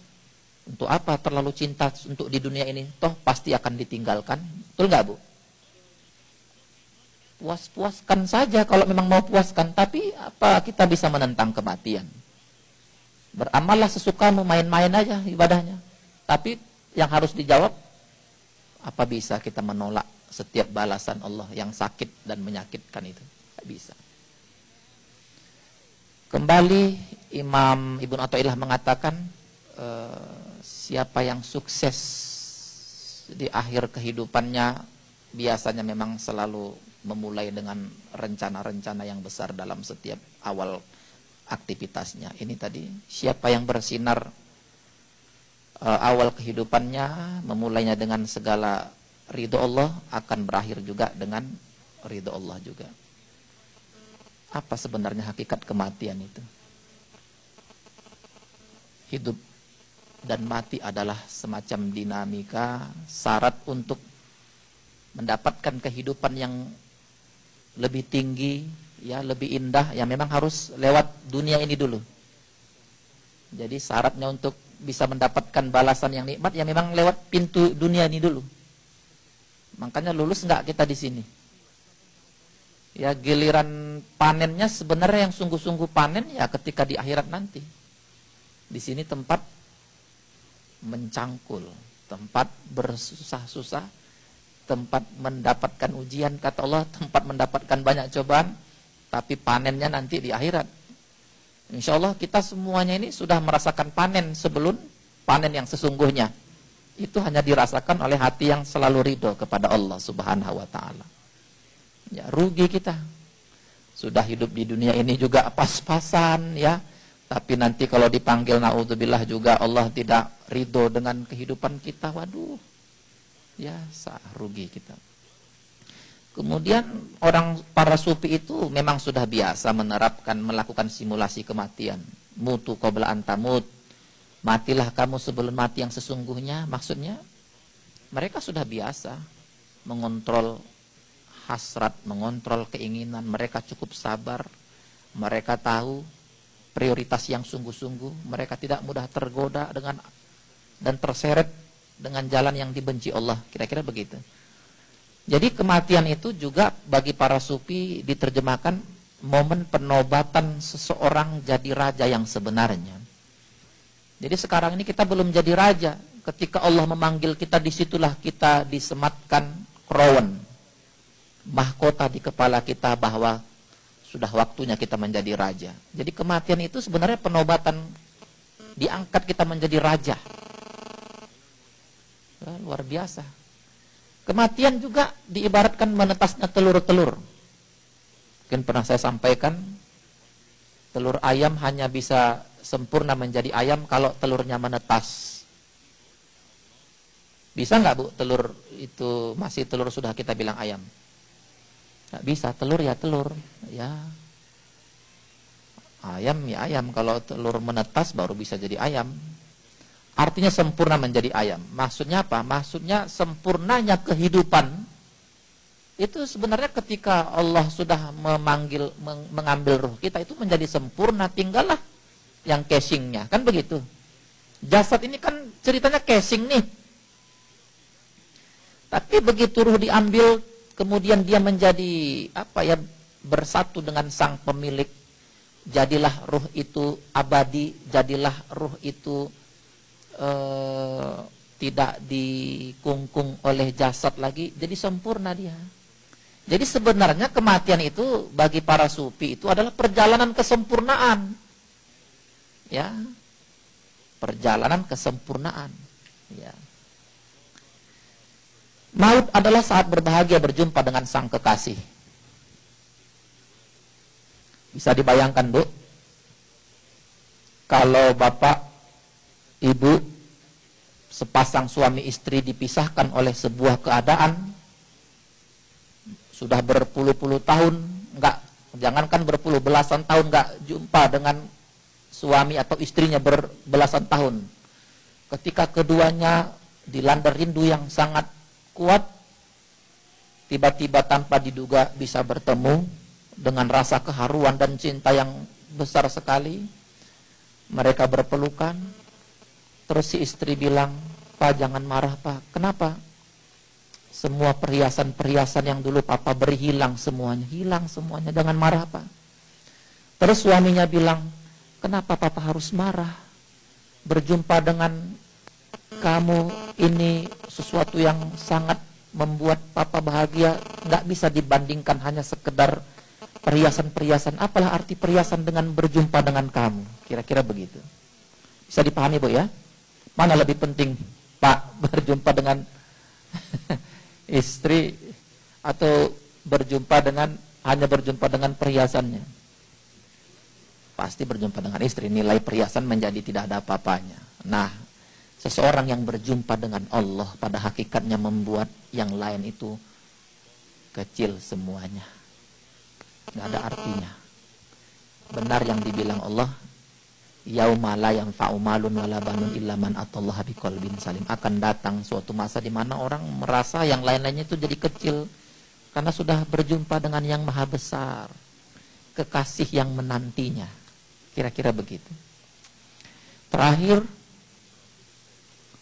Untuk apa terlalu cinta untuk di dunia ini? Toh pasti akan ditinggalkan. Betul nggak Bu? Puas-puaskan saja kalau memang mau puaskan, tapi apa kita bisa menentang kematian? Beramallah sesukamu, main-main aja ibadahnya. Tapi yang harus dijawab, apa bisa kita menolak setiap balasan Allah yang sakit dan menyakitkan itu. Tidak bisa. Kembali Imam Ibn Atta'illah mengatakan e, siapa yang sukses di akhir kehidupannya biasanya memang selalu memulai dengan rencana-rencana yang besar dalam setiap awal aktivitasnya. Ini tadi siapa yang bersinar e, awal kehidupannya memulainya dengan segala ridho Allah akan berakhir juga dengan ridho Allah juga. Apa sebenarnya hakikat kematian itu? Hidup dan mati adalah semacam dinamika syarat untuk mendapatkan kehidupan yang lebih tinggi, ya lebih indah, yang memang harus lewat dunia ini dulu. Jadi syaratnya untuk bisa mendapatkan balasan yang nikmat, ya memang lewat pintu dunia ini dulu. Makanya lulus nggak kita di sini? Ya giliran panennya sebenarnya yang sungguh-sungguh panen ya ketika di akhirat nanti. Di sini tempat mencangkul, tempat bersusah-susah, tempat mendapatkan ujian kata Allah, tempat mendapatkan banyak cobaan, tapi panennya nanti di akhirat. Insya Allah kita semuanya ini sudah merasakan panen sebelum panen yang sesungguhnya itu hanya dirasakan oleh hati yang selalu ridho kepada Allah Subhanahu wa taala. Ya, rugi kita. Sudah hidup di dunia ini juga pas-pasan ya. Tapi nanti kalau dipanggil naudzubillah juga Allah tidak ridho dengan kehidupan kita. Waduh. Ya, sah rugi kita. Kemudian orang para sufi itu memang sudah biasa menerapkan melakukan simulasi kematian. Mutu qabla antamut Matilah kamu sebelum mati yang sesungguhnya. Maksudnya mereka sudah biasa mengontrol hasrat, mengontrol keinginan. Mereka cukup sabar. Mereka tahu prioritas yang sungguh-sungguh. Mereka tidak mudah tergoda dengan dan terseret dengan jalan yang dibenci Allah. Kira-kira begitu. Jadi kematian itu juga bagi para sufi diterjemahkan momen penobatan seseorang jadi raja yang sebenarnya. Jadi sekarang ini kita belum jadi raja. Ketika Allah memanggil kita, di situlah kita disematkan krowen. Mahkota di kepala kita bahwa sudah waktunya kita menjadi raja. Jadi kematian itu sebenarnya penobatan diangkat kita menjadi raja. Ya, luar biasa. Kematian juga diibaratkan menetasnya telur-telur. Mungkin pernah saya sampaikan, telur ayam hanya bisa sempurna menjadi ayam kalau telurnya menetas. Bisa nggak bu telur itu masih telur sudah kita bilang ayam? Nggak bisa telur ya telur ya ayam ya ayam kalau telur menetas baru bisa jadi ayam. Artinya sempurna menjadi ayam. Maksudnya apa? Maksudnya sempurnanya kehidupan itu sebenarnya ketika Allah sudah memanggil mengambil ruh kita itu menjadi sempurna tinggallah yang casingnya kan begitu jasad ini kan ceritanya casing nih tapi begitu ruh diambil kemudian dia menjadi apa ya bersatu dengan sang pemilik. Jadilah ruh itu abadi jadilah ruh itu eh, tidak dikungkung oleh jasad lagi jadi sempurna dia. Jadi sebenarnya kematian itu bagi para sufi itu adalah perjalanan kesempurnaan. Ya. Perjalanan kesempurnaan. Ya maut adalah saat berbahagia berjumpa dengan sang kekasih bisa dibayangkan bu kalau bapak ibu sepasang suami istri dipisahkan oleh sebuah keadaan sudah berpuluh-puluh tahun enggak jangankan berpuluh belasan tahun enggak jumpa dengan suami atau istrinya berbelasan tahun. Ketika keduanya dilanda rindu yang sangat kuat, tiba-tiba tanpa diduga bisa bertemu dengan rasa keharuan dan cinta yang besar sekali. Mereka berpelukan. Terus si istri bilang, Pak jangan marah Pak. Kenapa? Semua perhiasan-perhiasan yang dulu Papa beri hilang semuanya. Hilang semuanya. Jangan marah Pak. Terus suaminya bilang, kenapa Papa harus marah? Berjumpa dengan kamu ini sesuatu yang sangat membuat papa bahagia. Nggak bisa dibandingkan hanya sekedar perhiasan-perhiasan. Apalah arti perhiasan dengan berjumpa dengan kamu? Kira-kira begitu. Bisa dipahami bu ya? Mana lebih penting pak berjumpa dengan istri atau berjumpa dengan hanya berjumpa dengan perhiasannya? Pasti berjumpa dengan istri. Nilai perhiasan menjadi tidak ada apa-apanya. Nah Seseorang yang berjumpa dengan Allah pada hakikatnya membuat yang lain itu kecil semuanya. Nggak ada artinya. Benar yang dibilang Allah, yauma la yanfa'u malun wala banun illa man atallaha biqalbin salim. Akan datang suatu masa di mana orang merasa yang lain-lainnya itu jadi kecil karena sudah berjumpa dengan yang maha besar. Kekasih yang menantinya. Kira-kira begitu. Terakhir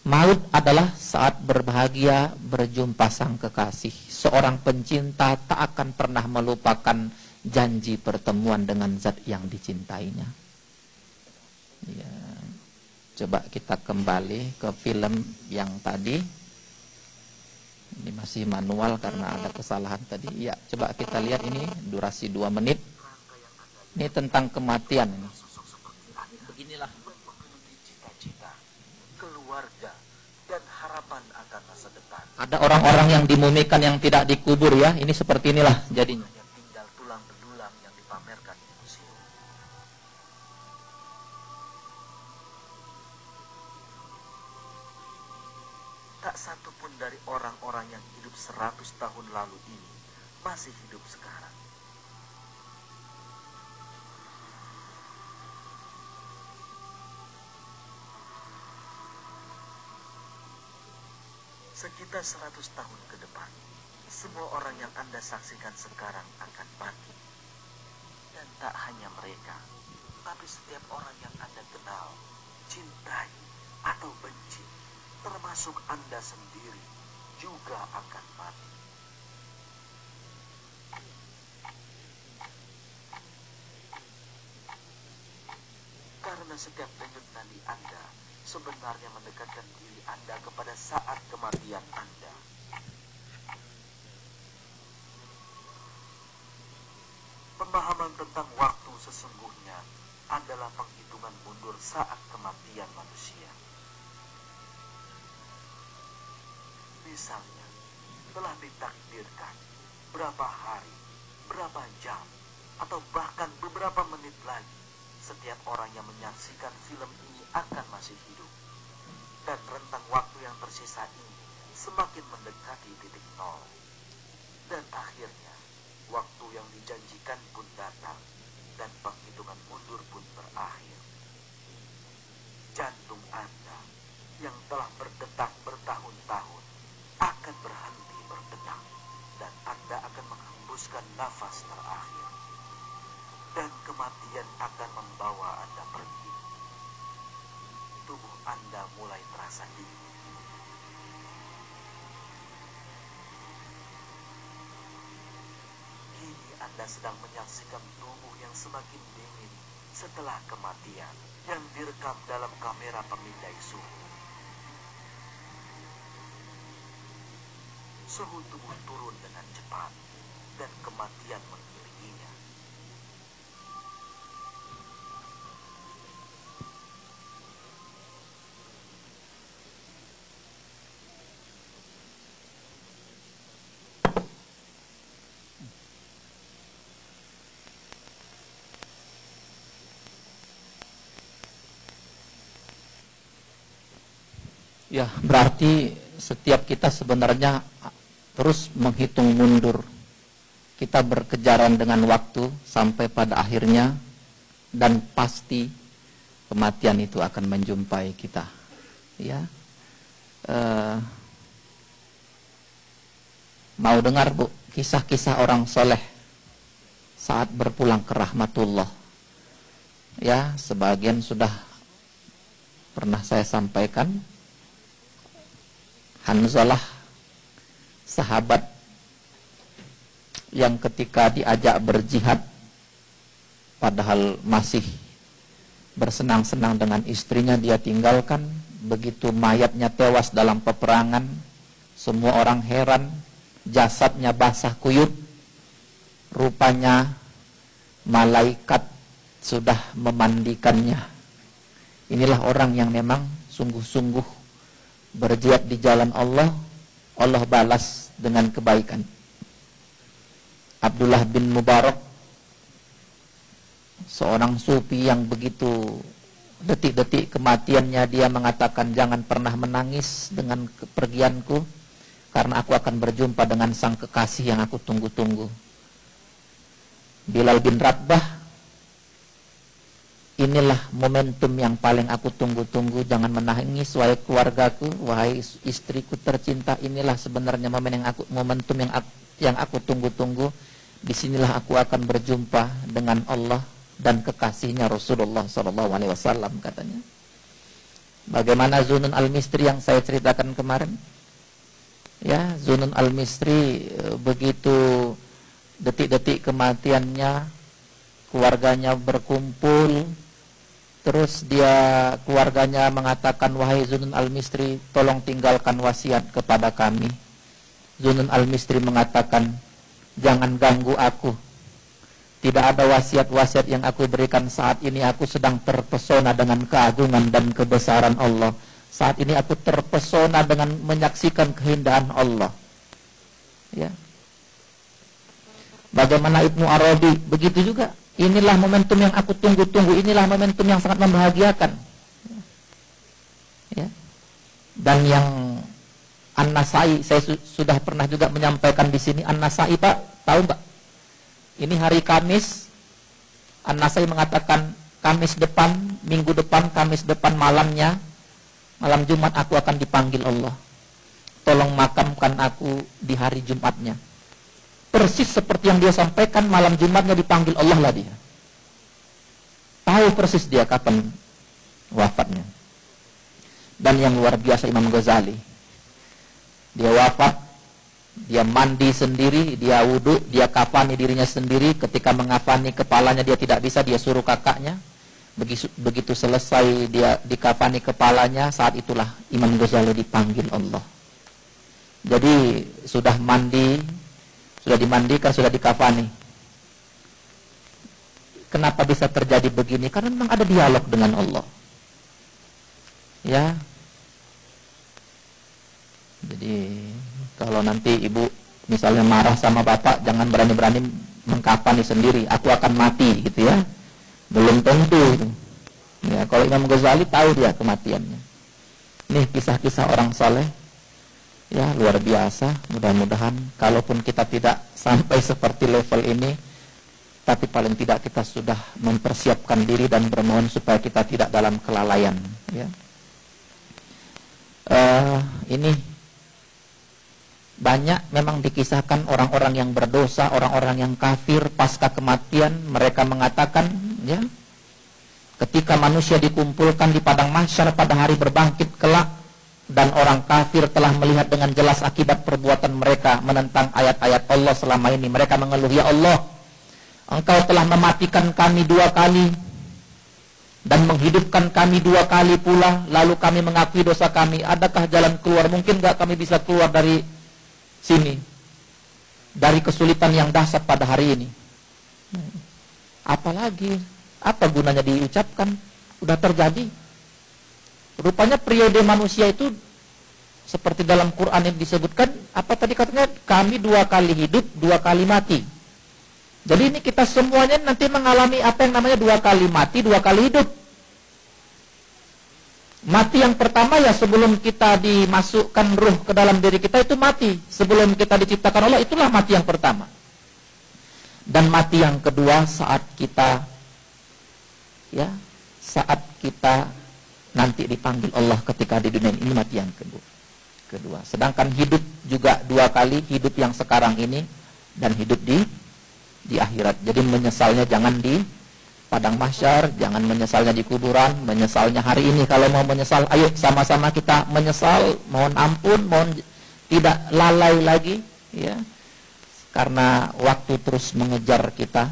Maut adalah saat berbahagia berjumpa sang kekasih. Seorang pencinta tak akan pernah melupakan janji pertemuan dengan zat yang dicintainya. Ya. Coba kita kembali ke film yang tadi. Ini masih manual karena ada kesalahan tadi. Ya, coba kita lihat ini durasi 2 menit. Ini tentang kematian ini. Beginilah keluarga, dan harapan akan masa depan. Ada orang-orang yang dimumikan yang tidak dikubur ya, ini seperti inilah jadinya. Tak satu pun dari orang-orang yang hidup seratus tahun lalu ini masih hidup sekarang. Sekitar 100 tahun ke depan, semua orang yang Anda saksikan sekarang akan mati. Dan tak hanya mereka, tapi setiap orang yang Anda kenal, cintai, atau benci, termasuk Anda sendiri, juga akan mati. Karena setiap denyut nadi Anda sebenarnya mendekatkan diri Anda kepada saat kematian Anda. Pemahaman tentang waktu sesungguhnya adalah penghitungan mundur saat kematian manusia. Misalnya, telah ditakdirkan berapa hari, berapa jam, atau bahkan beberapa menit lagi setiap orang yang menyaksikan film ini akan masih hidup. Dan rentang waktu yang tersisa ini semakin mendekati titik nol. Dan akhirnya, waktu yang dijanjikan pun datang dan penghitungan mundur pun berakhir. Jantung Anda yang telah berdetak bertahun-tahun akan berhenti berdetak dan Anda akan menghembuskan nafas terakhir dan kematian akan membawa Anda pergi. Tubuh Anda mulai terasa dingin. Kini Anda sedang menyaksikan tubuh yang semakin dingin setelah kematian yang direkam dalam kamera pemindai suhu. Suhu tubuh turun dengan cepat dan kematian mengiringinya. Ya, berarti setiap kita sebenarnya terus menghitung mundur. Kita berkejaran dengan waktu sampai pada akhirnya dan pasti kematian itu akan menjumpai kita. Ya. Uh, Mau dengar bu, kisah-kisah orang soleh saat berpulang ke rahmatullah. Ya, sebagian sudah pernah saya sampaikan. Hanzalah, sahabat yang ketika diajak berjihad, padahal masih bersenang-senang dengan istrinya, dia tinggalkan. Begitu mayatnya tewas dalam peperangan, semua orang heran jasadnya basah kuyup rupanya malaikat sudah memandikannya inilah orang yang memang sungguh-sungguh berjihad di jalan Allah Allah balas dengan kebaikan Abdullah bin Mubarak seorang sufi yang begitu detik-detik kematiannya dia mengatakan jangan pernah menangis dengan kepergianku karena aku akan berjumpa dengan sang kekasih yang aku tunggu-tunggu. Bilal bin Rabah, inilah momentum yang paling aku tunggu-tunggu. Jangan menangis, wahai keluargaku, wahai istriku tercinta. Inilah sebenarnya momen yang aku, momentum yang aku, yang aku tunggu-tunggu. Di sinilah aku akan berjumpa dengan Allah dan kekasihnya Rasulullah SAW katanya. Bagaimana Zunun al-Mistri yang saya ceritakan kemarin? ya Zunun al-Misri e, begitu detik-detik kematiannya keluarganya berkumpul terus dia keluarganya mengatakan wahai Zunun al-Misri tolong tinggalkan wasiat kepada kami Zunun al-Misri mengatakan jangan ganggu aku tidak ada wasiat-wasiat yang aku berikan saat ini aku sedang terpesona dengan keagungan dan kebesaran Allah saat ini aku terpesona dengan menyaksikan keindahan Allah. Ya. Bagaimana Ibnu Arabi, begitu juga. Inilah momentum yang aku tunggu-tunggu, inilah momentum yang sangat membahagiakan. Ya. Dan yang An-Nasai, saya su sudah pernah juga menyampaikan di sini An-Nasai, Pak, tahu Pak? Ini hari Kamis, An-Nasai mengatakan Kamis depan, minggu depan, Kamis depan malamnya Malam Jumat aku akan dipanggil Allah. Tolong makamkan aku di hari Jumatnya. Persis seperti yang dia sampaikan malam Jumatnya dipanggil Allah lah dia. Tahu persis dia kapan wafatnya. Dan yang luar biasa Imam Ghazali. Dia wafat, dia mandi sendiri, dia wudhu, dia kafani dirinya sendiri. Ketika mengafani kepalanya dia tidak bisa, dia suruh kakaknya Begitu, begitu selesai dia dikafani kepalanya, saat itulah Imam Ghazali dipanggil Allah. Jadi sudah mandi, sudah dimandikan, sudah dikafani. Kenapa bisa terjadi begini? Karena memang ada dialog dengan Allah. Ya. Jadi kalau nanti ibu misalnya marah sama bapak, jangan berani-berani mengkafani sendiri. Aku akan mati, gitu ya. Belum tentu. Ya, kalau Imam Ghazali tahu dia kematiannya. Nih kisah-kisah orang saleh ya luar biasa. Mudah-mudahan kalaupun kita tidak sampai seperti level ini, tapi paling tidak kita sudah mempersiapkan diri dan bermohon supaya kita tidak dalam kelalaian. Ya. Uh, ini banyak memang dikisahkan orang-orang yang berdosa, orang-orang yang kafir pasca kematian, mereka mengatakan, ya, ketika manusia dikumpulkan di padang mahsyar pada hari berbangkit kelak dan orang kafir telah melihat dengan jelas akibat perbuatan mereka menentang ayat-ayat Allah selama ini, mereka mengeluh, "Ya Allah, Engkau telah mematikan kami dua kali dan menghidupkan kami dua kali pula, lalu kami mengakui dosa kami. Adakah jalan keluar? Mungkin nggak kami bisa keluar dari sini dari kesulitan yang dahsyat pada hari ini. Apalagi apa gunanya diucapkan? Udah terjadi. Rupanya periode manusia itu seperti dalam Quran yang disebutkan apa tadi katanya kami dua kali hidup, dua kali mati. Jadi ini kita semuanya nanti mengalami apa yang namanya dua kali mati, dua kali hidup. Mati yang pertama ya sebelum kita dimasukkan ruh ke dalam diri kita itu mati. Sebelum kita diciptakan Allah itulah mati yang pertama. Dan mati yang kedua saat kita ya, saat kita nanti dipanggil Allah ketika di dunia ini mati yang kedua. kedua. Sedangkan hidup juga dua kali, hidup yang sekarang ini dan hidup di di akhirat. Jadi menyesalnya jangan di padang mahsyar, jangan menyesalnya di kuburan, menyesalnya hari ini kalau mau menyesal, ayo sama-sama kita menyesal, mohon ampun, mohon tidak lalai lagi, ya. Karena waktu terus mengejar kita.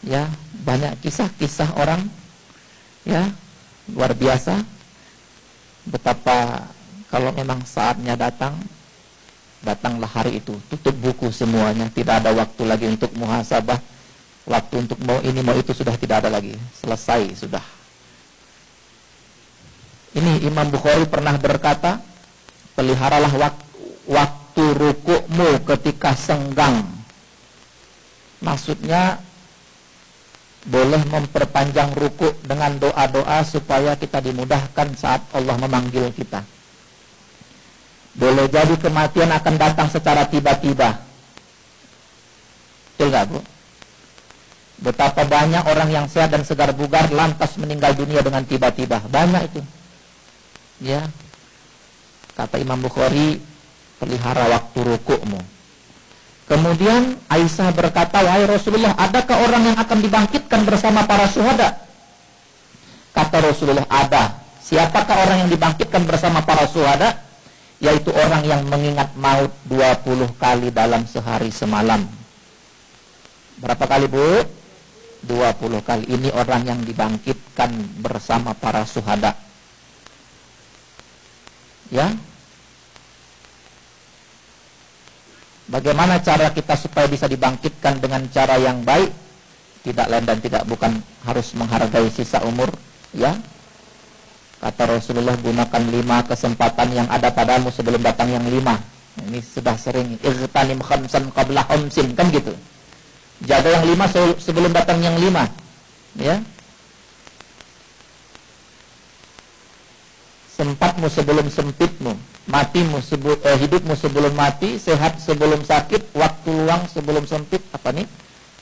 Ya, banyak kisah-kisah orang ya, luar biasa betapa kalau memang saatnya datang, datanglah hari itu. Tutup buku semuanya. Tidak ada waktu lagi untuk muhasabah. Waktu untuk mau ini, mau itu sudah tidak ada lagi. Selesai sudah. Ini Imam Bukhari pernah berkata, peliharalah waktu, waktu rukukmu ketika senggang. Maksudnya boleh memperpanjang rukuk dengan doa-doa supaya kita dimudahkan saat Allah memanggil kita. Boleh jadi kematian akan datang secara tiba-tiba. Betul nggak bu? Betapa banyak orang yang sehat dan segar bugar lantas meninggal dunia dengan tiba-tiba. Banyak itu. Ya. Kata Imam Bukhari, pelihara waktu rukukmu. Kemudian Aisyah berkata, "Wahai Rasulullah, adakah orang yang akan dibangkitkan bersama para syuhada?" Kata Rasulullah, "Ada." Siapakah orang yang dibangkitkan bersama para syuhada? Yaitu orang yang mengingat maut 20 kali dalam sehari semalam. Berapa kali, Bu? 20 kali. Ini orang yang dibangkitkan bersama para syuhada. Ya, Bagaimana cara kita supaya bisa dibangkitkan dengan cara yang baik? Tidak lain dan tidak bukan harus menghargai sisa umur, ya. Kata Rasulullah gunakan lima kesempatan yang ada padamu sebelum datang yang lima. Ini sudah sering irtanim khamsan qabla khamsin kan gitu. Jaga yang lima sebelum datang yang lima, ya. Sempatmu sebelum sempitmu matimu eh, hidupmu sebelum mati, sehat sebelum sakit, waktu luang sebelum sempit, apa nih?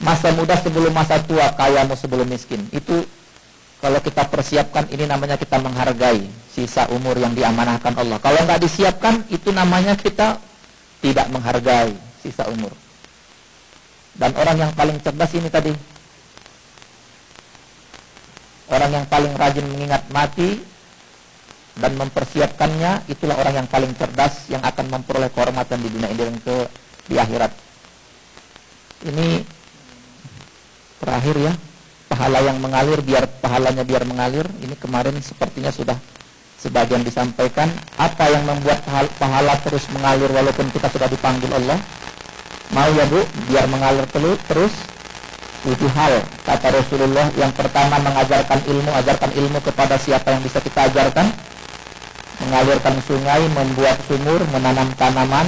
Masa muda sebelum masa tua, kayamu sebelum miskin. Itu kalau kita persiapkan ini namanya kita menghargai sisa umur yang diamanahkan Allah. Kalau nggak disiapkan itu namanya kita tidak menghargai sisa umur. Dan orang yang paling cerdas ini tadi Orang yang paling rajin mengingat mati dan mempersiapkannya itulah orang yang paling cerdas yang akan memperoleh kehormatan di dunia ini dan ke di akhirat. Ini terakhir ya, pahala yang mengalir biar pahalanya biar mengalir. Ini kemarin sepertinya sudah sebagian disampaikan apa yang membuat pahala terus mengalir walaupun kita sudah dipanggil Allah. Mau ya Bu, biar mengalir terus tujuh hal kata Rasulullah yang pertama mengajarkan ilmu ajarkan ilmu kepada siapa yang bisa kita ajarkan mengalirkan sungai, membuat sumur, menanam tanaman,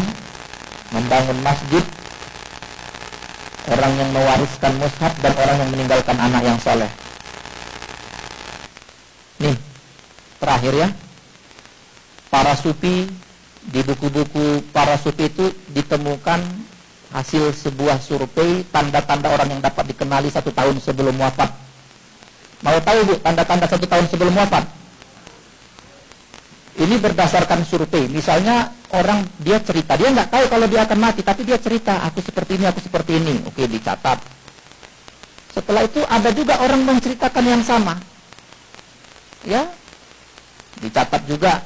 membangun masjid, orang yang mewariskan mushaf dan orang yang meninggalkan anak yang soleh. Nih, terakhir ya. Para sufi di buku-buku para sufi itu ditemukan hasil sebuah survei tanda-tanda orang yang dapat dikenali satu tahun sebelum wafat. Mau tahu bu tanda-tanda satu tahun sebelum wafat? Ini berdasarkan survei. Misalnya orang dia cerita, dia nggak tahu kalau dia akan mati, tapi dia cerita, aku seperti ini, aku seperti ini. Oke, dicatat. Setelah itu ada juga orang menceritakan yang sama. Ya, dicatat juga.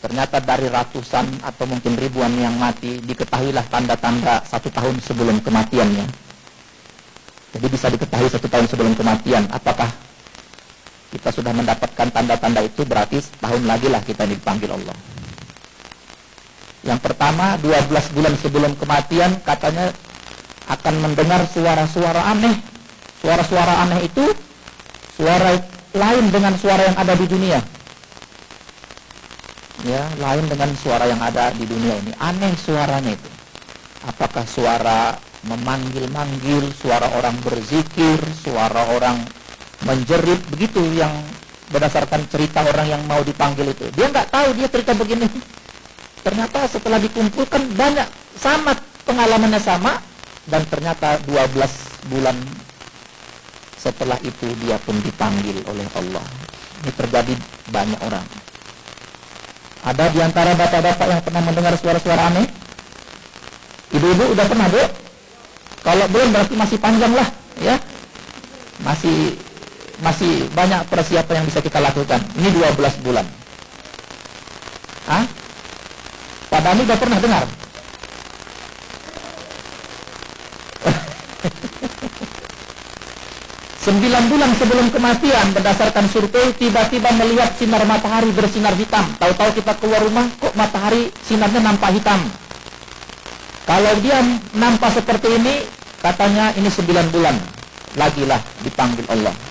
Ternyata dari ratusan atau mungkin ribuan yang mati, diketahuilah tanda-tanda satu tahun sebelum kematiannya. Jadi bisa diketahui satu tahun sebelum kematian, apakah kita sudah mendapatkan tanda-tanda itu berarti tahun lagi lah kita dipanggil Allah. Yang pertama, 12 bulan sebelum kematian katanya akan mendengar suara-suara aneh. Suara-suara aneh itu suara lain dengan suara yang ada di dunia. Ya, lain dengan suara yang ada di dunia ini. Aneh suaranya itu. Apakah suara memanggil-manggil, suara orang berzikir, suara orang menjerit begitu yang berdasarkan cerita orang yang mau dipanggil itu. Dia nggak tahu dia cerita begini. Ternyata setelah dikumpulkan banyak sama pengalamannya sama dan ternyata 12 bulan setelah itu dia pun dipanggil oleh Allah. Ini terjadi banyak orang. Ada di antara bapak-bapak yang pernah mendengar suara-suara aneh? Ibu-ibu udah pernah, Bu? Kalau belum berarti masih panjang lah, ya. Masih masih banyak persiapan yang bisa kita lakukan. Ini 12 bulan. Hah? Pak Dani udah pernah dengar? Sembilan bulan sebelum kematian berdasarkan survei tiba-tiba melihat sinar matahari bersinar hitam. Tahu-tahu kita keluar rumah kok matahari sinarnya nampak hitam. Kalau dia nampak seperti ini katanya ini sembilan bulan. Lagilah dipanggil Allah.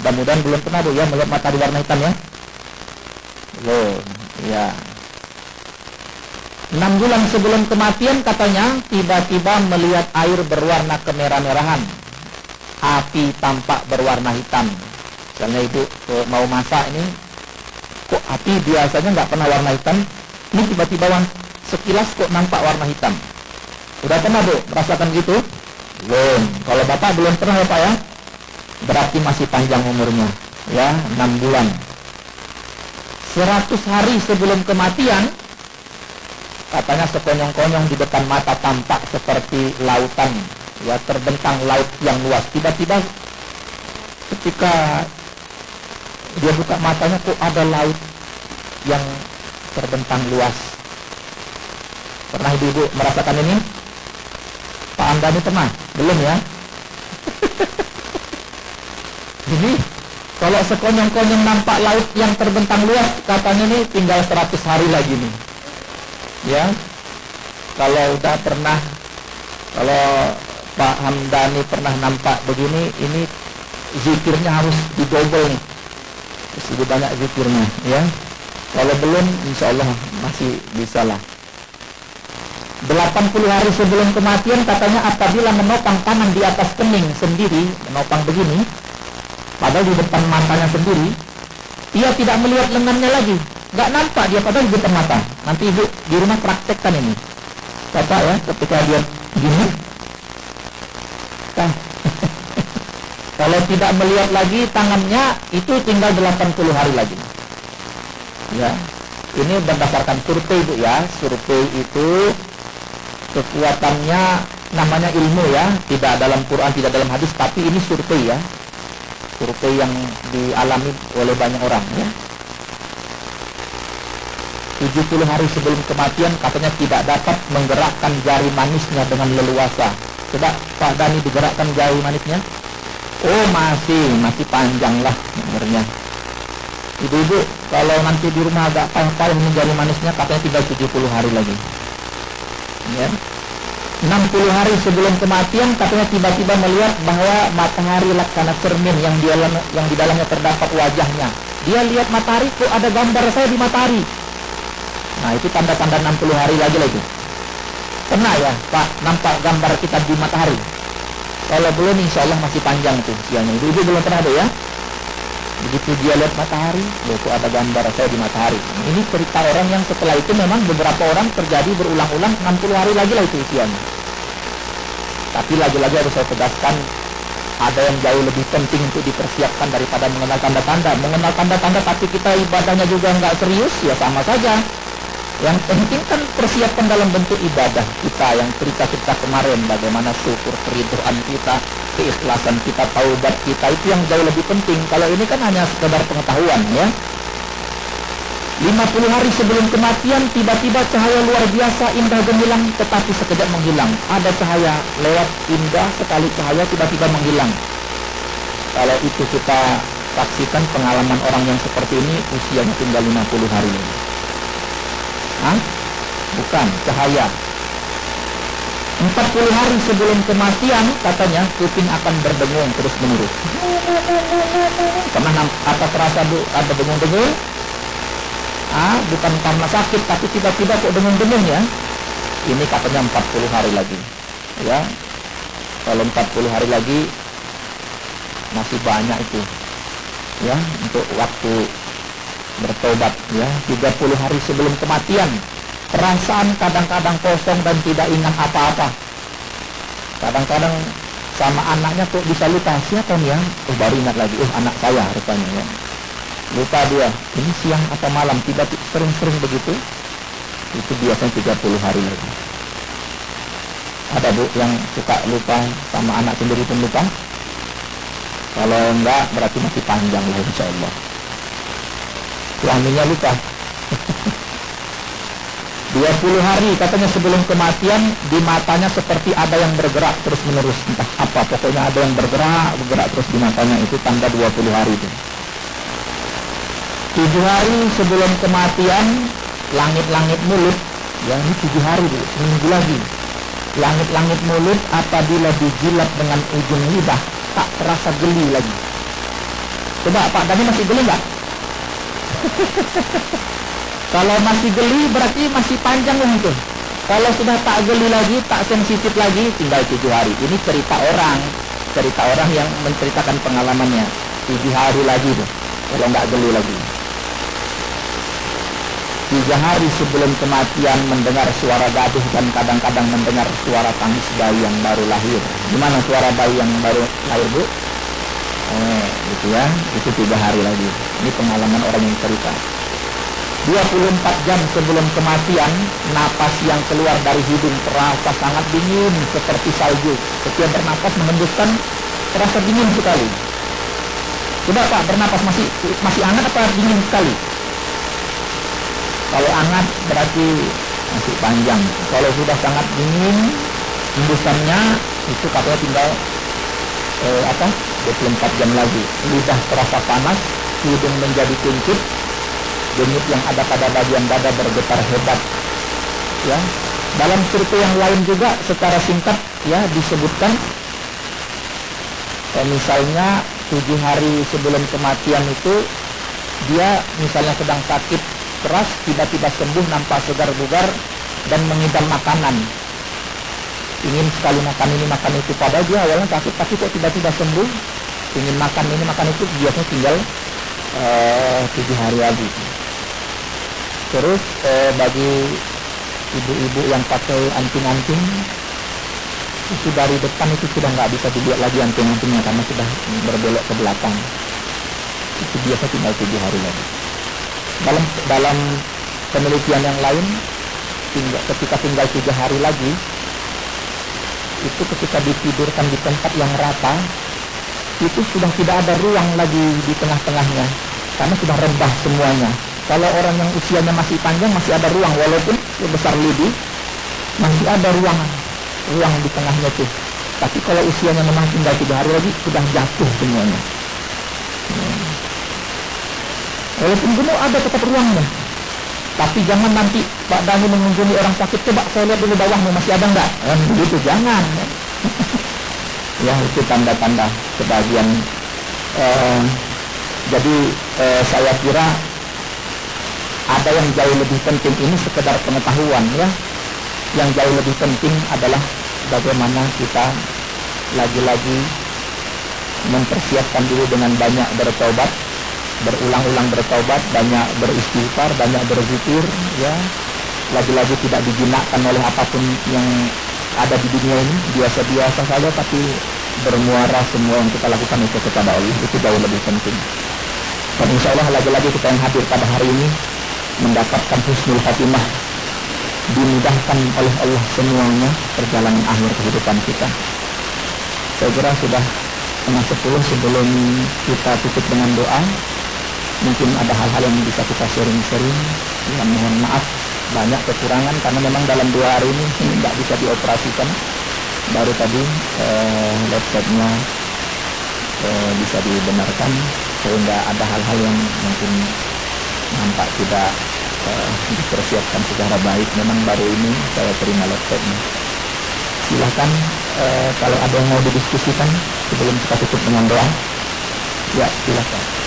Mudah-mudahan belum pernah bu ya melihat matahari warna hitam ya. Belum, ya. Enam bulan sebelum kematian katanya tiba-tiba melihat air berwarna kemerah-merahan api tampak berwarna hitam. Misalnya ibu mau masak ini, kok api biasanya nggak pernah warna hitam, ini tiba-tiba sekilas kok nampak warna hitam. Udah pernah bu merasakan gitu? Belum. Kalau bapak belum pernah ya pak ya, berarti masih panjang umurnya, ya 6 bulan. 100 hari sebelum kematian, katanya sekonyong-konyong di depan mata tampak seperti lautan ya terbentang laut yang luas. Tiba-tiba ketika dia buka matanya kok ada laut yang terbentang luas. Pernah ibu-ibu merasakan ini? Pak Andani pernah? Belum ya? Jadi kalau sekonyong-konyong nampak laut yang terbentang luas, katanya ini tinggal 100 hari lagi nih. Ya. Kalau udah pernah kalau Pak Hamdani pernah nampak begini, ini zikirnya harus didobel nih. Terus banyak zikirnya, ya. Kalau belum, insya Allah masih bisa lah. 80 hari sebelum kematian katanya apabila menopang tangan di atas kening sendiri, menopang begini, padahal di depan matanya sendiri, ia tidak melihat lengannya lagi. Nggak nampak dia padahal di depan mata. Nanti ibu di rumah praktekkan ini. Bapak ya, ketika dia gini, Kalau tidak melihat lagi tangannya itu tinggal 80 hari lagi. Ya. Ini berdasarkan survei itu ya. Survei itu kekuatannya namanya ilmu ya, tidak dalam Quran, tidak dalam hadis, tapi ini survei ya. Survei yang dialami oleh banyak orang ya. 70 hari sebelum kematian katanya tidak dapat menggerakkan jari manisnya dengan leluasa. Coba Pak Dani digerakkan jari manisnya. Oh masih, masih panjang lah umurnya. Ibu-ibu, kalau nanti di rumah agak payah-payah menjadi manisnya, katanya tinggal 70 hari lagi. Ya. 60 hari sebelum kematian, katanya tiba-tiba melihat bahwa matahari laksana cermin yang di, dalam, yang di dalamnya terdapat wajahnya. Dia lihat matahari, kok ada gambar saya di matahari. Nah itu tanda-tanda 60 hari lagi lagi. Pernah ya Pak nampak gambar kita di matahari? Kalau belum insya Allah masih panjang tuh usianya. Ibu-ibu belum pernah ada ya? Begitu dia lihat matahari, loh ada gambar saya di matahari. Ini cerita orang yang setelah itu memang beberapa orang terjadi berulang-ulang 60 hari lagi lah itu usianya. Tapi lagi-lagi harus saya tegaskan ada yang jauh lebih penting untuk dipersiapkan daripada mengenal tanda-tanda. Mengenal tanda-tanda tapi kita ibadahnya juga nggak serius, ya sama saja. Yang penting kan persiapan dalam bentuk ibadah kita yang cerita-cerita kemarin bagaimana syukur keriduan kita, keikhlasan kita, taubat kita itu yang jauh lebih penting. Kalau ini kan hanya sekedar pengetahuan ya. 50 hari sebelum kematian tiba-tiba cahaya luar biasa indah gemilang tetapi sekejap menghilang. Ada cahaya lewat indah sekali cahaya tiba-tiba menghilang. Kalau itu kita saksikan pengalaman orang yang seperti ini usianya tinggal 50 hari lagi. Hah? Bukan, cahaya. 40 hari sebelum kematian katanya kuping akan berdengung terus menerus. Pernah apa terasa bu ada dengung-dengung? Ah, bukan karena sakit tapi tiba-tiba kok dengung-dengung ya. Ini katanya 40 hari lagi. Ya. Kalau 40 hari lagi masih banyak itu. Ya, untuk waktu bertobat ya. 30 hari sebelum kematian. Perasaan kadang-kadang kosong dan tidak ingat apa-apa. Kadang-kadang sama anaknya kok bisa lupa siapa nih ya? Oh baru ingat lagi. Oh anak saya rupanya ya. Lupa dia. Ini siang atau malam? Tidak sering-sering begitu. Itu biasanya 30 hari lagi. Ada bu yang suka lupa sama anak sendiri pun lupa? Kalau enggak berarti masih panjang lah insya Allah suaminya lupa. 20 hari katanya sebelum kematian di matanya seperti ada yang bergerak terus menerus entah apa pokoknya ada yang bergerak bergerak terus di matanya. Itu tanda 20 hari itu. 7 hari sebelum kematian langit-langit mulut. Ya ini 7 hari bu, minggu lagi. Langit-langit mulut apabila dijilat dengan ujung lidah tak terasa geli lagi. Coba Pak Dani masih geli nggak Kalau masih geli berarti masih panjang itu. Kalau sudah tak geli lagi, tak sensitif lagi, tinggal tujuh hari. Ini cerita orang, cerita orang yang menceritakan pengalamannya. Tujuh hari lagi tuh, kalau nggak geli lagi. Tiga hari sebelum kematian mendengar suara gaduh dan kadang-kadang mendengar suara tangis bayi yang baru lahir. Gimana suara bayi yang baru lahir bu? Oh, gitu ya. Itu tiga hari lagi. Ini pengalaman orang yang cerita. 24 jam sebelum kematian, napas yang keluar dari hidung terasa sangat dingin seperti salju. Setiap bernapas menembuskan terasa dingin sekali. Coba Pak, bernapas masih masih hangat apa dingin sekali? Kalau hangat berarti masih panjang. Kalau sudah sangat dingin, hembusannya itu katanya tinggal eh, apa? 24 jam lagi. Lidah terasa panas, hidung menjadi kuncup, denyut yang ada pada bagian dada bergetar hebat. Ya, dalam cerita yang lain juga secara singkat ya disebutkan eh, misalnya tujuh hari sebelum kematian itu dia misalnya sedang sakit keras tiba-tiba sembuh nampak segar bugar dan mengidam makanan ingin sekali makan ini makan itu pada dia awalnya sakit tapi kok tiba-tiba sembuh ingin makan ini makan itu biasanya tinggal tujuh hari lagi Terus eh, bagi ibu-ibu yang pakai anting-anting itu dari depan itu sudah nggak bisa dilihat lagi anting-antingnya karena sudah berbelok ke belakang. Itu biasa tinggal tujuh hari lagi. Dalam dalam penelitian yang lain, tinggal, ketika tinggal tiga hari lagi, itu ketika ditidurkan di tempat yang rata, itu sudah tidak ada ruang lagi di tengah-tengahnya karena sudah rebah semuanya kalau orang yang usianya masih panjang masih ada ruang walaupun besar lidi masih ada ruang ruang di tengahnya tuh. Tapi kalau usianya memang tinggal tiga hari lagi sudah jatuh semuanya. Hmm. Walaupun penuh ada tetap ruangnya. Tapi jangan nanti Pak Dani mengunjungi orang sakit coba saya lihat dulu bawahmu masih ada enggak? Kan begitu jangan. ya itu tanda-tanda sebagian. Uh, jadi uh, saya kira ada yang jauh lebih penting. Ini sekedar pengetahuan ya. Yang jauh lebih penting adalah bagaimana kita lagi-lagi mempersiapkan diri dengan banyak bertobat berulang-ulang bertobat banyak beristighfar banyak berzikir ya. Lagi-lagi tidak dijinakkan oleh apa pun yang ada di dunia ini biasa-biasa saja tapi bermuara semua yang kita lakukan itu kepada Allah itu jauh lebih penting. Dan insya Allah lagi-lagi kita yang hadir pada hari ini mendapatkan husnul khatimah dimudahkan oleh Allah semuanya perjalanan akhir kehidupan kita. Saya kira sudah setengah sepuluh sebelum kita tutup dengan doa. Mungkin ada hal-hal yang bisa kita sharing-sharing. Ya mohon maaf banyak kekurangan karena memang dalam dua hari ini tidak bisa dioperasikan baru tadi eh, laptopnya eh, bisa dibenarkan sehingga ada hal-hal yang mungkin nampak tidak uh, dipersiapkan secara baik. Memang baru ini saya terima laptopnya. Silahkan uh, kalau ada yang mau didiskusikan sebelum kita tutup dengan doa. Ya, silahkan.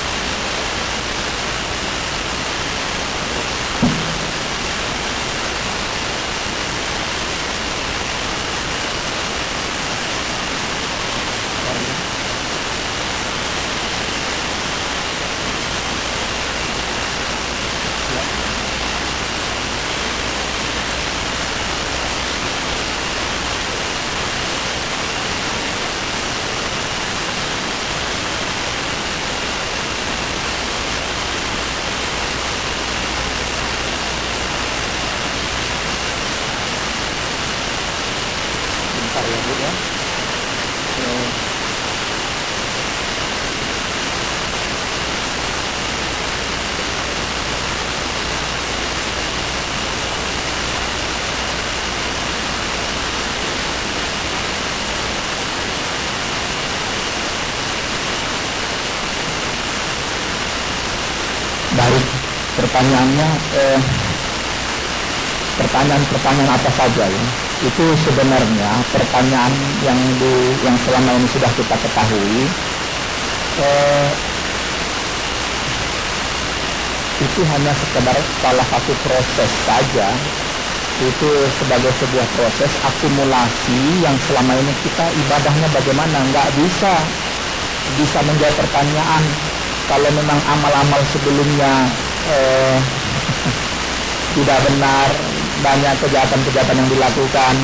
Pertanyaan-pertanyaan apa saja ya itu sebenarnya pertanyaan yang di yang selama ini sudah kita ketahui. Eh, itu hanya sekedar salah satu proses saja. Itu sebagai sebuah proses akumulasi yang selama ini kita ibadahnya bagaimana? Nggak bisa bisa menjawab pertanyaan. Kalau memang amal-amal sebelumnya eh, tidak benar banyak kejahatan-kejahatan yang dilakukan.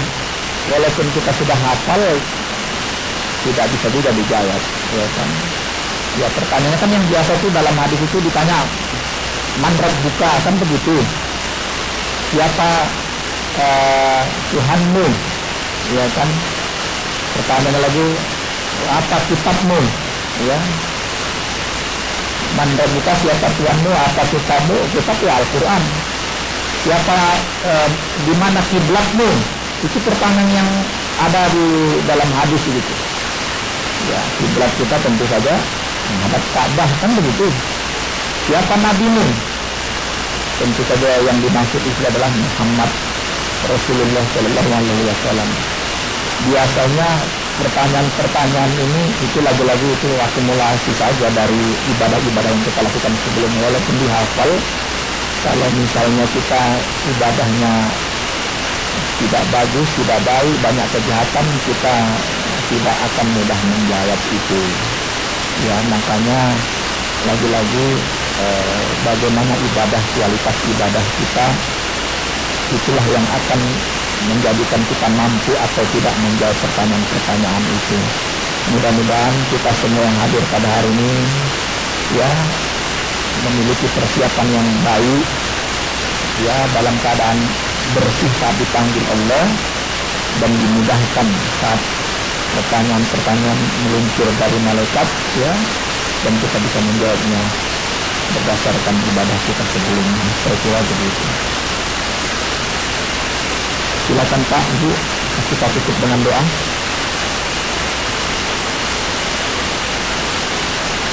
Walaupun kita sudah hafal tidak bisa juga dijawab ya kan? Ya pertanyaannya kan yang biasa itu dalam hadis itu ditanya manrat buka kan begitu. Siapa uh, Tuhanmu? Ya kan? Pertanyaannya lagi apa kitabmu? Ya. Manrat buka siapa Tuhanmu? Apa kitabmu? Kitab ya Al-Quran siapa uh, di mana kiblatmu itu pertanyaan yang ada di dalam hadis itu. Ya kiblat kita tentu saja menghadap Ka'bah kan begitu? Siapa nabimu tentu saja yang dimaksud itu adalah Muhammad Rasulullah Shallallahu Alaihi Wasallam. Biasanya pertanyaan-pertanyaan ini itu lagi-lagi itu akumulasi saja dari ibadah-ibadah yang kita lakukan sebelumnya. Walaupun dihafal kalau misalnya kita ibadahnya tidak bagus, tidak baik, banyak kejahatan, kita tidak akan mudah menjawab itu. Ya, makanya lagi-lagi eh, bagaimana ibadah, kualitas ibadah kita, itulah yang akan menjadikan kita mampu atau tidak menjawab pertanyaan-pertanyaan itu. Mudah-mudahan kita semua yang hadir pada hari ini, ya, memiliki persiapan yang baik, ya, dalam keadaan bersih saat dipanggil Allah dan dimudahkan saat pertanyaan-pertanyaan meluncur dari malaikat ya dan kita bisa menjawabnya berdasarkan ibadah kita sebelumnya. Saya kira begitu. Silakan Pak Ibu kita tutup dengan doa.